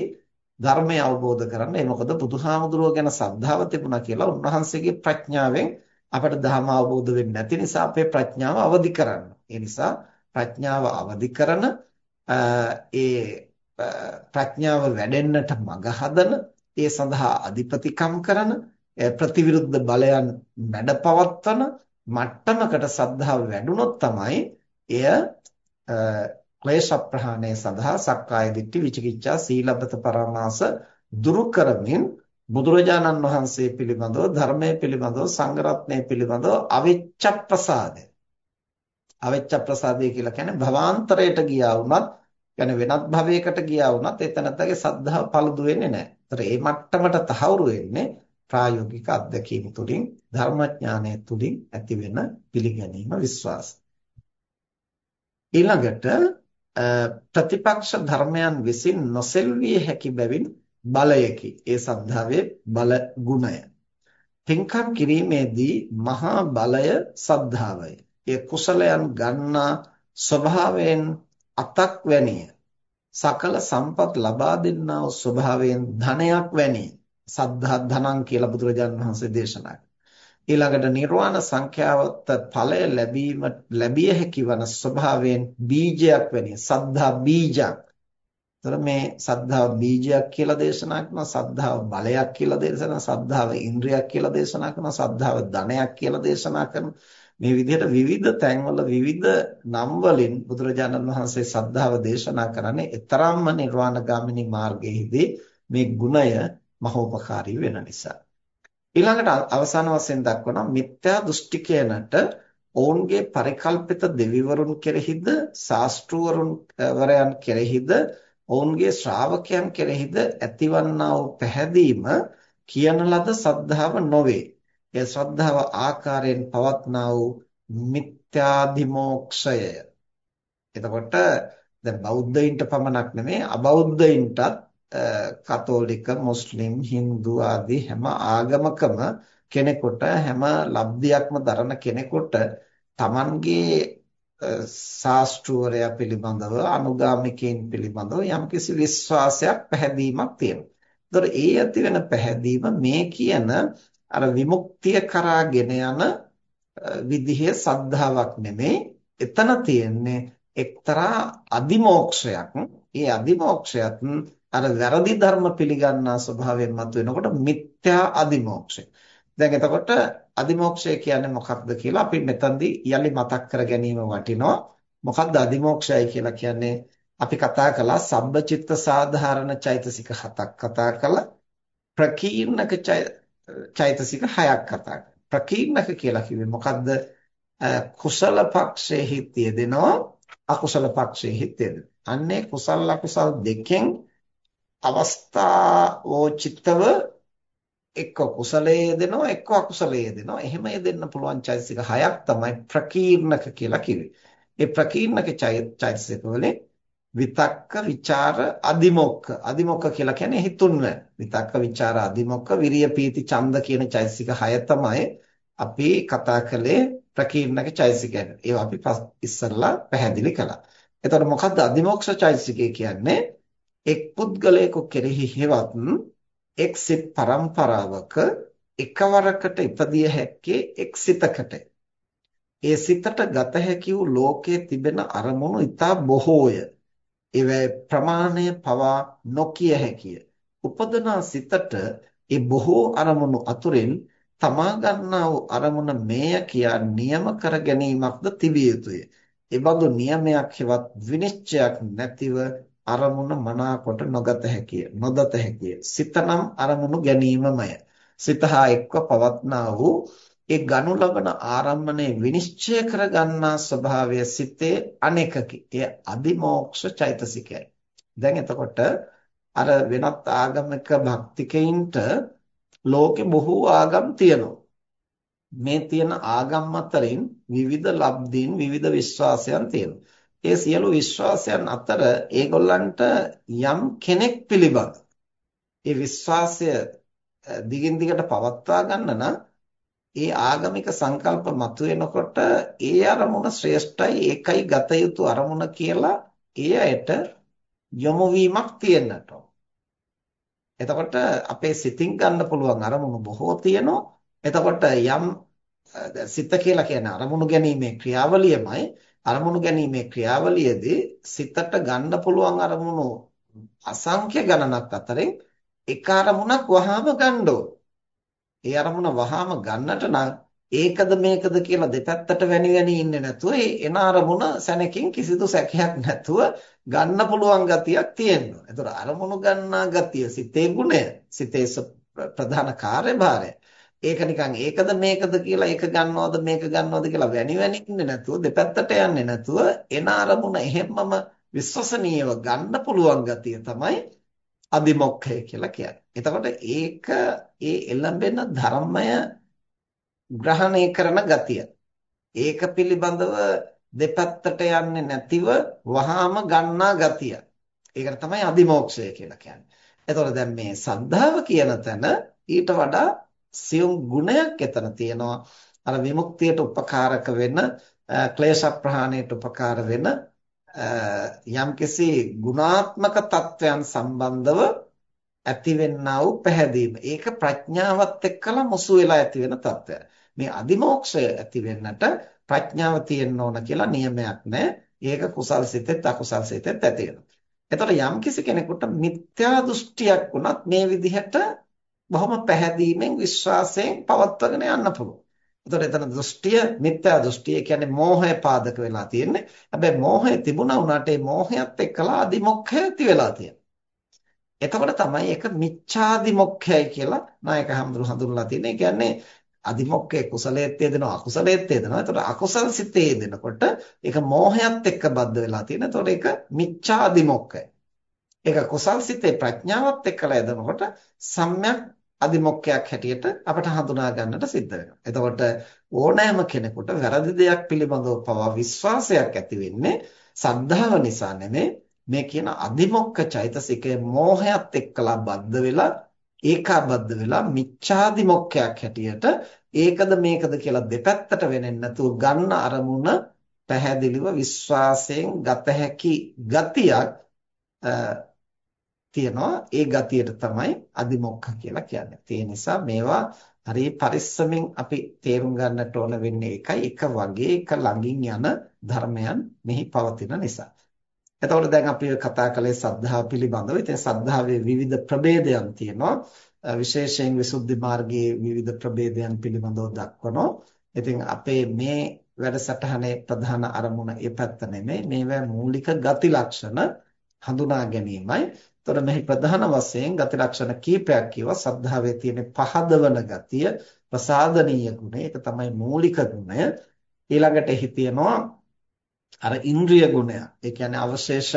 Speaker 1: ධර්මය අවබෝධ කරගන්න. ඒ මොකද බුදුහාමුදුරුවෝ ගැන සද්ධාව තිබුණා කියලා උන්වහන්සේගේ ප්‍රඥාවෙන් අපට ධර්ම අවබෝධ වෙන්නේ නැති නිසා අපේ ප්‍රඥාව අවදි කරන්න. ඒ නිසා ප්‍රඥාව අවදි කරන ඒ ප්‍රඥාව වැඩෙන්නට මඟ හදන ඒ සඳහා අධිපතිකම් කරන ප්‍රතිවිරුද්ධ බලයන් මැඩපවත්වන මට්ටමකට සද්ධාව වැඩුණොත් තමයි එය ක්ලේශ ප්‍රහාණය සඳහා සක්කාය දිට්ඨි විචිකිච්ඡා සීලබ්බත පරාමාස දුරු කරමින් බුදුරජාණන් වහන්සේ පිළිබඳව ධර්මයේ පිළිබඳව සංඝරත්නය පිළිබඳව අවිච්ඡ ප්‍රසාදය අවිච්ඡ ප්‍රසාදය කියලා කියන්නේ භවාන්තරයට ගියා වුණත් يعني වෙනත් භවයකට ගියා වුණත් එතනතගේ සද්ධාව පළුදු වෙන්නේ නැහැ. ඒතර මේ මට්ටමට තහවුරු වෙන්නේ ප්‍රායෝගික අත්දැකීම් තුළින් ධර්මඥානය තුළින් ඇති වෙන පිළිගැනීම විශ්වාසය. ඊළඟට ප්‍රතිපක්ෂ ධර්මයන් විසින් නොසෙල්විය හැකි බැවින් බලයකි. ඒ සද්ධාවේ බල ගුණය. පින්කම් කිරීමේදී මහා බලය සද්ධාවය. ඒ කුසලයන් ගන්නා ස්වභාවයෙන් අතක් වැනිය. සකල සම්පත් ලබා දෙන්නා වූ ස්වභාවයෙන් ධනයක් වැනිය. සද්ධා ධනං කියලා බුදුරජාණන් වහන්සේ දේශනා ඊළඟට නිර්වාණ සංඛ්‍යාවත ඵලය ලැබීම ලැබිය හැකි වන ස්වභාවයෙන් බීජයක් වැනි සද්ධා බීජක්. ତර මේ සද්ධාව බීජයක් කියලා දේශනා කරනවා සද්ධාව බලයක් කියලා දේශනා සද්ධාව ඉන්ද්‍රියක් කියලා දේශනා කරනවා සද්ධාව ධනයක් කියලා දේශනා කරනවා මේ විදිහට විවිධ තැන්වල විවිධ නම් වලින් බුදුරජාණන් වහන්සේ සද්ධාව දේශනා කරන්නේ ඊතරම්ම නිර්වාණගාමිනී මාර්ගයේදී මේ ගුණය මහෝපකාරී වෙන නිසා ඊළඟට අවසාන වශයෙන් දක්වනවා මිත්‍යා දෘෂ්ටිකයනට ඔවුන්ගේ පරිකල්පිත දෙවිවරුන් කෙරෙහිද ශාස්ත්‍රවරුන් වරයන් කෙරෙහිද ඔවුන්ගේ ශ්‍රාවකයන් කෙරෙහිද ඇතිවන්නා වූ පැහැදීම කියන ලද සද්ධාව නොවේ. ඒ ශ්‍රද්ධාව ආකාරයෙන් පවත්නා වූ මිත්‍යාදිමෝක්ෂය. එතකොට දැන් බෞද්ධයින්ට පමණක් නෙමෙයි අබෞද්ධයින්ටත් කතෝලික මුස්ලිම් හින්දු ආදී හැම ආගමකම කෙනෙකුට හැම ලබ්ධියක්ම දරන කෙනෙකුට Tamanගේ ශාස්ත්‍රවරයා පිළිබඳව අනුගාමිකයින් පිළිබඳව යම්කිසි විශ්වාසයක් පැහැදීමක් තියෙනවා. ඒතර ඒ ඇති වෙන පැහැදීම මේ කියන අර විමුක්තිය කරාගෙන යන විදිහේ සද්ධාාවක් නෙමෙයි. එතන තියෙන්නේ එක්තරා අදිමෝක්ෂයක්. ඒ අදිමෝක්ෂයත් අර වැරදි ධර්ම පිළිගන්නා ස්වභාවයෙන් මතුවෙනකොට මිත්‍යා අදිමෝක්ෂය. දැන් එතකොට අදිමෝක්ෂය කියන්නේ මොකක්ද කියලා අපි මෙතනදී යලි මතක් කර ගැනීම වටිනවා. මොකක්ද අදිමෝක්ෂයයි කියලා කියන්නේ අපි කතා කළා සබ්බචිත්ත සාධාරණ චෛතසික හතක් කතා කළා. ප්‍රකීර්ණක චෛතසික හයක් කතා ප්‍රකීර්ණක කියලා කිව්වේ මොකද්ද? කුසල පක්ෂයේ තියදෙනවා අකුසල පක්ෂයේ තියදෙනවා. අන්නේ කුසල අකුසල් දෙකෙන් අවස්ථාවෝචිතව එක්ක කුසලයේ යෙදෙනවා එක්ක අකුසලයේ යෙදෙනවා එහෙම යෙදෙන්න පුළුවන් චෛතසික හයක් තමයි ප්‍රකීර්ණක කියලා කිව්වේ. ඒ ප්‍රකීර්ණක චෛතසික වලින් විතක්ක, ਵਿਚාර, අදිමොක්ක. අදිමොක්ක කියලා කියන්නේ හිතුන්න. විතක්ක, ਵਿਚාර, අදිමොක්ක, විරිය, පීති, ඡන්ද කියන චෛතසික හය තමයි අපි කතා කළේ ප්‍රකීර්ණක චෛතසික ගැන. ඒවා අපි ඉස්සෙල්ලා පැහැදිලි කළා. එතකොට මොකද්ද අදිමොක්ෂ චෛතසිකය කියන්නේ? එක් පුද්ගලයෙකු කෙරෙහි හෙවත් එක් සිත් පරම්පරාවක එකවරකට ඉපදිය හැක්කේ එක් සිතකට. ඒ සිතට ගත හැකි වූ ලෝකයේ තිබෙන අරමුණු ඊටා බොහෝය. ඒවැ ප්‍රමාණය පවා නොකිය හැකිය. උපදනා සිතට ඒ බොහෝ අරමුණු අතුරෙන් තමා ගන්නා වූ අරමුණ මේය කියා නියම කර ගැනීමක්ද තිබිය යුතුය. එබඳු නියමයක් හෙවත් විනිශ්චයක් නැතිව අරමුණ මනාකොට නොගත හැකිය නොදත හැකිය සිතනම් අරමුණු ගැනීමමය සිත හා එක්ව පවත්නා වූ ඒ ගනු ලබන ආරම්මණය විනිශ්චය කරගන්නා ස්වභාවය සිතේ අනෙකකි. එය අදිමෝක්ෂ චෛතසිකයයි. දැන් එතකොට අර වෙනත් ආගමික භක්තිකයින්ට ලෝකේ බොහෝ ආගම් තියෙනවා. මේ තියෙන ආගම් අතරින් විවිධ ලබ්ධීන් විවිධ විශ්වාසයන් තියෙනවා. ඒ සියලු විශ්වාසයන් අතර ඒගොල්ලන්ට යම් කෙනෙක් පිළිබඳ ඒ විශ්වාසය දිගින් දිගට පවත්වා ගන්න නම් ඒ ආගමික සංකල්ප මතුවෙනකොට ඒ අරමුණ ශ්‍රේෂ්ඨයි ඒකයි ගත යුතු අරමුණ කියලා ඒ අයට යොමු වීමක් තියෙන්නට එතකොට අපේ සිතින් ගන්න පුළුවන් අරමුණු බොහෝ තියෙනවා. එතකොට යම් සිත කියලා කියන්නේ අරමුණු ගැනීමේ ක්‍රියාවලියමයි අරමුණු ගැනීමේ ක්‍රියාවලියේදී සිතට ගන්න පුළුවන් අරමුණු අසංඛ්‍ය ගණනක් අතරින් එක අරමුණක් වහාම ගන්න ඒ අරමුණ වහාම ගන්නට නම් ඒකද මේකද කියලා දෙපැත්තට වැනි වැනි ඉන්නේ නැතුව ඒ එන අරමුණ සැනකින් කිසිදු සැකයක් නැතුව ගන්න පුළුවන් ගතියක් තියෙනවා. ඒතර අරමුණු ගන්නා ගතිය සිතේ ගුණය, සිතේ ප්‍රධාන කාර්යභාරය. ඒක නිකන් ඒකද මේකද කියලා ඒක ගන්නවද මේක ගන්නවද කියලා වැනි වැනි ඉන්නේ නැතුව දෙපැත්තට යන්නේ නැතුව එන අරමුණ එහෙම්මම විශ්වසනීයව ගන්න පුළුවන් ගතිය තමයි අදිමොක්ඛය කියලා කියන්නේ. එතකොට ඒක ඒ එළඹෙන ධර්මය ග්‍රහණය කරන ගතිය. ඒක පිළිබඳව දෙපැත්තට යන්නේ නැතිව වහාම ගන්නා ගතිය. ඒකට තමයි අදිමෝක්ෂය කියලා කියන්නේ. එතකොට දැන් මේ සද්ධාව කියන තැන ඊට වඩා සියුම් ගුණයක් එතන තියෙනවා. අර විමුක්තියට උපකාරක වෙන ක්ලේශ ප්‍රහාණයට උපකාර වෙන යම්කිසි ගුණාත්මක තත්වයන් සම්බන්ධව ඇතිවෙන්නා වූ පැහැදීම. ඒක ප්‍රඥාවත් එක්කලා මුසු වෙලා ඇති වෙන තත්වයක්. මේ අදිමෝක්ෂය ඇති වෙන්නට ප්‍රඥාව තියෙන්න ඕන කියලා නියමයක් නැහැ. ඒක කුසල් සිතෙත් අකුසල් සිතෙත් ඇති වෙනවා. එතකොට යම්කිසි කෙනෙකුට මිත්‍යා දෘෂ්ටියක් වුණත් මේ විදිහට බොහොම පැහැදීමෙන් විශ්වාසයෙන් පවත්වාගෙන යන්න පුළුවන්. එතකොට එතන දෘෂ්ටිය මිත්‍යා දෘෂ්ටිය කියන්නේ මෝහය පාදක වෙලා තියෙන්නේ. හැබැයි මෝහය තිබුණා වුණාට ඒ මෝහයත් එක්කලා අදිමොක්ඛය ඇති වෙලා තියෙනවා. එතකොට තමයි ඒක මිච්ඡාදිමොක්ඛයයි කියලා නායක හඳුරු හඳුන්වලා තියෙන්නේ. ඒ කියන්නේ අදිමොක්ඛේ කුසලයේත් යෙදෙනවා අකුසලයේත් යෙදෙනවා. එතකොට අකුසල සිතේ යෙදෙනකොට ඒක මෝහයත් එක්ක බද්ධ වෙලා තියෙනවා. එතකොට ඒක මිච්ඡාදිමොක්ඛය. ඒක කුසල් සිතේ ප්‍රඥාවත් එක්කලා යෙදෙනකොට සම්‍යක් අදිමොක්ඛයක් හැටියට අපට හඳුනා ගන්නට සිද්ධ වෙනවා. එතකොට ඕනෑම කෙනෙකුට වැරදි දෙයක් පිළිබඳව පවා විශ්වාසයක් ඇති වෙන්නේ සද්ධාව නිසා නෙමෙයි මේ කියන අදිමොක්ඛ චෛතසිකය මෝහයත් එක්කලා බද්ධ වෙලා ඒකාබද්ධ වෙලා මිච්ඡාදිමොක්ඛයක් හැටියට ඒකද මේකද කියලා දෙපැත්තට වෙන්නේ නැතුව ගන්න අරමුණ පැහැදිලිව විශ්වාසයෙන් ගත හැකි ගතියක් තියනවා ඒ ගතියට තමයි අදිමොක්ඛ කියලා කියන්නේ. ඒ නිසා මේවා හරි පරිස්සමින් අපි තේරුම් ගන්නට ඕන වෙන්නේ එකයි එක වගේ එක ළඟින් යන ධර්මයන් මෙහි පවතින නිසා. එතකොට දැන් අපි කතා කළේ සද්ධා පිළිබඳව. ඉතින් සද්ධාවේ විවිධ ප්‍රභේදයන් තියෙනවා. විශේෂයෙන් විසුද්ධි මාර්ගයේ විවිධ ප්‍රභේදයන් පිළිබඳව දක්වනවා. ඉතින් අපේ මේ වැඩසටහනේ ප්‍රධාන අරමුණ ඒ පැත්ත නෙමෙයි. මේවා මූලික ගති ලක්ෂණ හඳුනා ගැනීමයි. එතකොට මෙහි ප්‍රධාන වශයෙන් ගති ලක්ෂණ කීපයක් කියවා සද්ධාවේ තියෙන පහදවන ගතිය, ප්‍රසාදනීය ගුණය. ඒක තමයි මූලික ගුණය. ඊළඟට එහි තියෙනවා අර ඉන්ද්‍රිය ගුණය. ඒ කියන්නේ අවශේෂ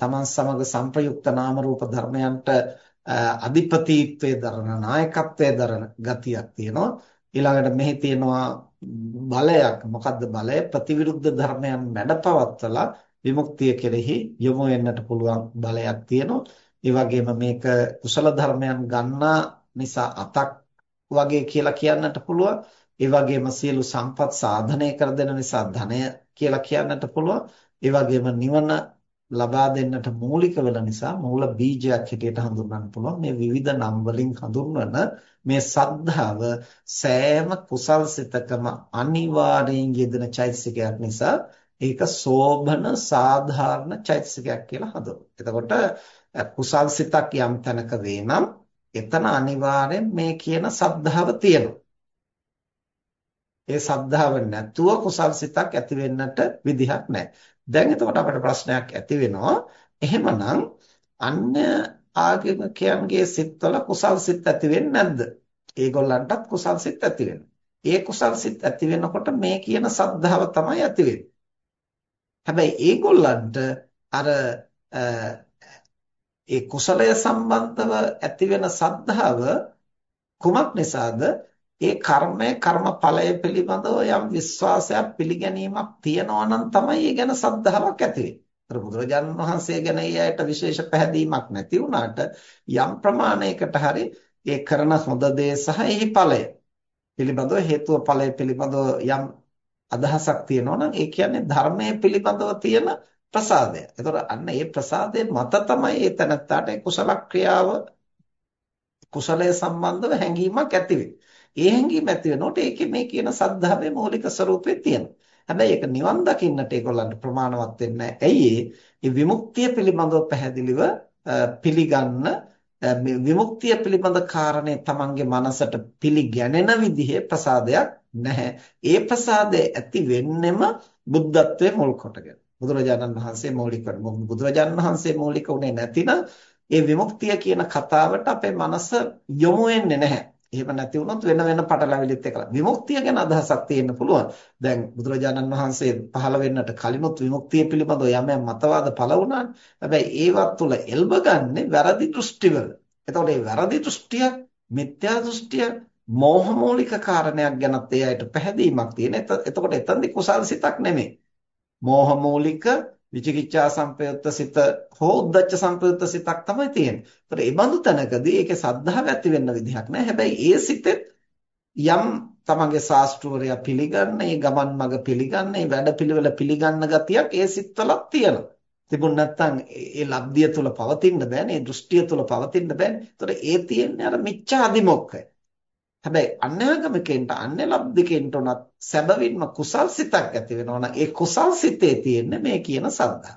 Speaker 1: තමන් සමග සංප්‍රයුක්ත නාම රූප ධර්මයන්ට අධිපතිත්වයේ දරන නායකත්වයේ දරන ගතියක් තියෙනවා. ඊළඟට මෙහි තියෙනවා බලයක්. මොකද්ද බලය? ප්‍රතිවිරුද්ධ ධර්මයන් මැඩපවත්තලා විමුක්තිය කෙරෙහි යොමු වෙන්නට පුළුවන් බලයක් තියෙනවා. ඒ වගේම මේක කුසල ධර්මයන් ගන්නා නිසා අතක් වගේ කියලා කියන්නට පුළුවන්. ඒ වගේම සියලු සම්පත් සාධනය කර දෙන නිසා ධනය කියලා කියන්නට පුළුවන්. ඒ වගේම නිවන ලබා දෙන්නට මූලික වෙන නිසා මූල බීජයක් හැටියට හඳුන්වන්න පුළුවන්. මේ විවිධ නම් වලින් හඳුන්වන මේ සද්ධාව සෑම කුසල් සිතකම අනිවාර්යෙන් යෙදෙන චෛතසිකයක් නිසා ඒක සෝභන සාධාරණ චෛතසිකයක් කියලා හඳුන්වනවා. එතකොට කුසල් සිතක් යම් තැනක වේනම් එතන අනිවාර්යෙන් මේ කියන සද්ධාව තියෙනවා. ඒ සද්ධාව නැතුව කුසල් සිතක් ඇති වෙන්නට විදිහක් නැහැ. දැන් එතකොට අපට ප්‍රශ්නයක් ඇති වෙනවා. එහෙමනම් අන්‍ය ආගමිකයන්ගේ සිත්වල කුසල් සිත් ඇති වෙන්නේ නැද්ද? ඒගොල්ලන්ටත් කුසල් සිත් ඇති වෙනවා. ඒ කුසල් සිත් ඇති වෙනකොට මේ කියන සද්ධාව තමයි ඇති වෙන්නේ. හැබැයි ඒගොල්ලන්ට අර ඒ කුසලය සම්බන්ධව ඇති වෙන සද්ධාව කුමක් නිසාද? ඒ කර්මය කර්මඵලය පිළිබඳව යම් විශ්වාසයක් පිළිගැනීමක් තියනවා නම් තමයි ඒ ගැන සද්ධාාවක් ඇති වෙන්නේ. බුදුරජාණන් වහන්සේ ගැන ඊයට විශේෂ පැහැදීමක් නැති වුණාට යම් ප්‍රමාණයකට හරි ඒ කරන හොඳ දේ සහ එහි ඵලය පිළිබඳව හේතුව ඵලය පිළිබඳව යම් අදහසක් තියෙනවා නම් ඒ කියන්නේ ධර්මයේ පිළිබඳව තියෙන ප්‍රසාදය. ඒතකොට අන්න ඒ ප්‍රසාදයේ මත තමයි ඒ තනත්තාට ඒ කුසල ක්‍රියාව කුසලයේ සම්බන්ධව හැඟීමක් ඇති ඒ හැඟීම ඇති වෙනකොට ඒකේ මේ කියන සද්ධාවේ මූලික ස්වરૂපේ තියෙනවා. හැබැයි ඒක නිවන් දකින්නට ඒගොල්ලන්ට ප්‍රමාණවත් වෙන්නේ ඇයි ඒ විමුක්තිය පිළිබඳව පැහැදිලිව පිළිගන්න විමුක්තිය පිළිබඳ කාරණේ තමන්ගේ මනසට පිළිගැනෙන විදිහේ ප්‍රසාදයක් නැහැ. ඒ ප්‍රසාදය ඇති වෙන්නෙම බුද්ධත්වයේ මුල් කොටගෙන. බුදුරජාණන් වහන්සේ මৌলিක කරමු. බුදුරජාණන් වහන්සේ මৌলিක උනේ නැතිනම් ඒ විමුක්තිය කියන කතාවට අපේ මනස යොමු වෙන්නේ නැහැ. එහෙම නැති වුණොත් වෙන වෙන පටලැවිලිත් එක්කලා විමුක්තිය ගැන අදහසක් තියෙන්න පුළුවන්. දැන් බුදුරජාණන් වහන්සේ පහළ වෙන්නට කලිනුත් විමුක්තිය පිළිබඳව යම් යම් මතවාද පළ වුණානේ. හැබැයි ඒවත් තුළ එල්බ ගන්නේ වැරදි දෘෂ්ටිවල. එතකොට මේ වැරදි දෘෂ්ටිය, මිත්‍යා දෘෂ්ටිය, මෝහ මූලික කාරණයක් ගැනත් ඒ අයට පැහැදීමක් තියෙන. එතකොට එතනදී කුසල් සිතක් නෙමෙයි. මෝහ මූලික විචිකිච්ඡා සංපයුත්ත සිත හෝ උද්දච්ච සංපයුත්ත සිතක් තමයි තියෙන්නේ. ඒතර ඒ බඳු තැනකදී ඒකේ සද්ධාව ඇති වෙන්න විදිහක් නැහැ. හැබැයි ඒ සිතෙත් යම් තමන්ගේ ශාස්ත්‍රවරයා පිළිගන්න, ඒ ගමන් මඟ පිළිගන්න, ඒ වැඩපිළිවෙල පිළිගන්න ගතියක් ඒ සිත්වලක් තියෙනවා. තිබුණ නැත්නම් ඒ ලබ්ධිය තුල පවතින්න බෑනේ, ඒ දෘෂ්ටිය තුල පවතින්න බෑනේ. ඒතර ඒ තියෙන්නේ අර මිච්ඡා අදිමොක්කය. හැබැයි අන්‍යගමකෙන්ට අන්‍ය ලබ්ධිකෙන්ට උනත් සැබවින්ම කුසල් සිතක් ඇති වෙනවා නම් ඒ කුසල් සිතේ තියෙන්නේ මේ කියන සද්ධා.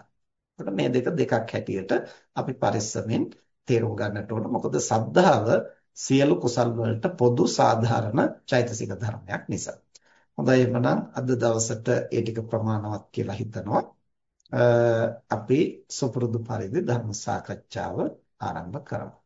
Speaker 1: එතකොට මේ දෙක දෙකක් හැටියට අපි පරිස්සමෙන් තේරුම් ගන්නට ඕන. මොකද සද්ධාව සියලු කුසල් වලට පොදු සාධාරණ චෛතසික ධර්මයක් නිසා. හොඳයි එහෙනම් අද දවසට ඒ ටික ප්‍රමාණවත් කියලා හිතනවා. අපි සුපුරුදු පරිදි ධර්ම සාකච්ඡාව ආරම්භ කරමු.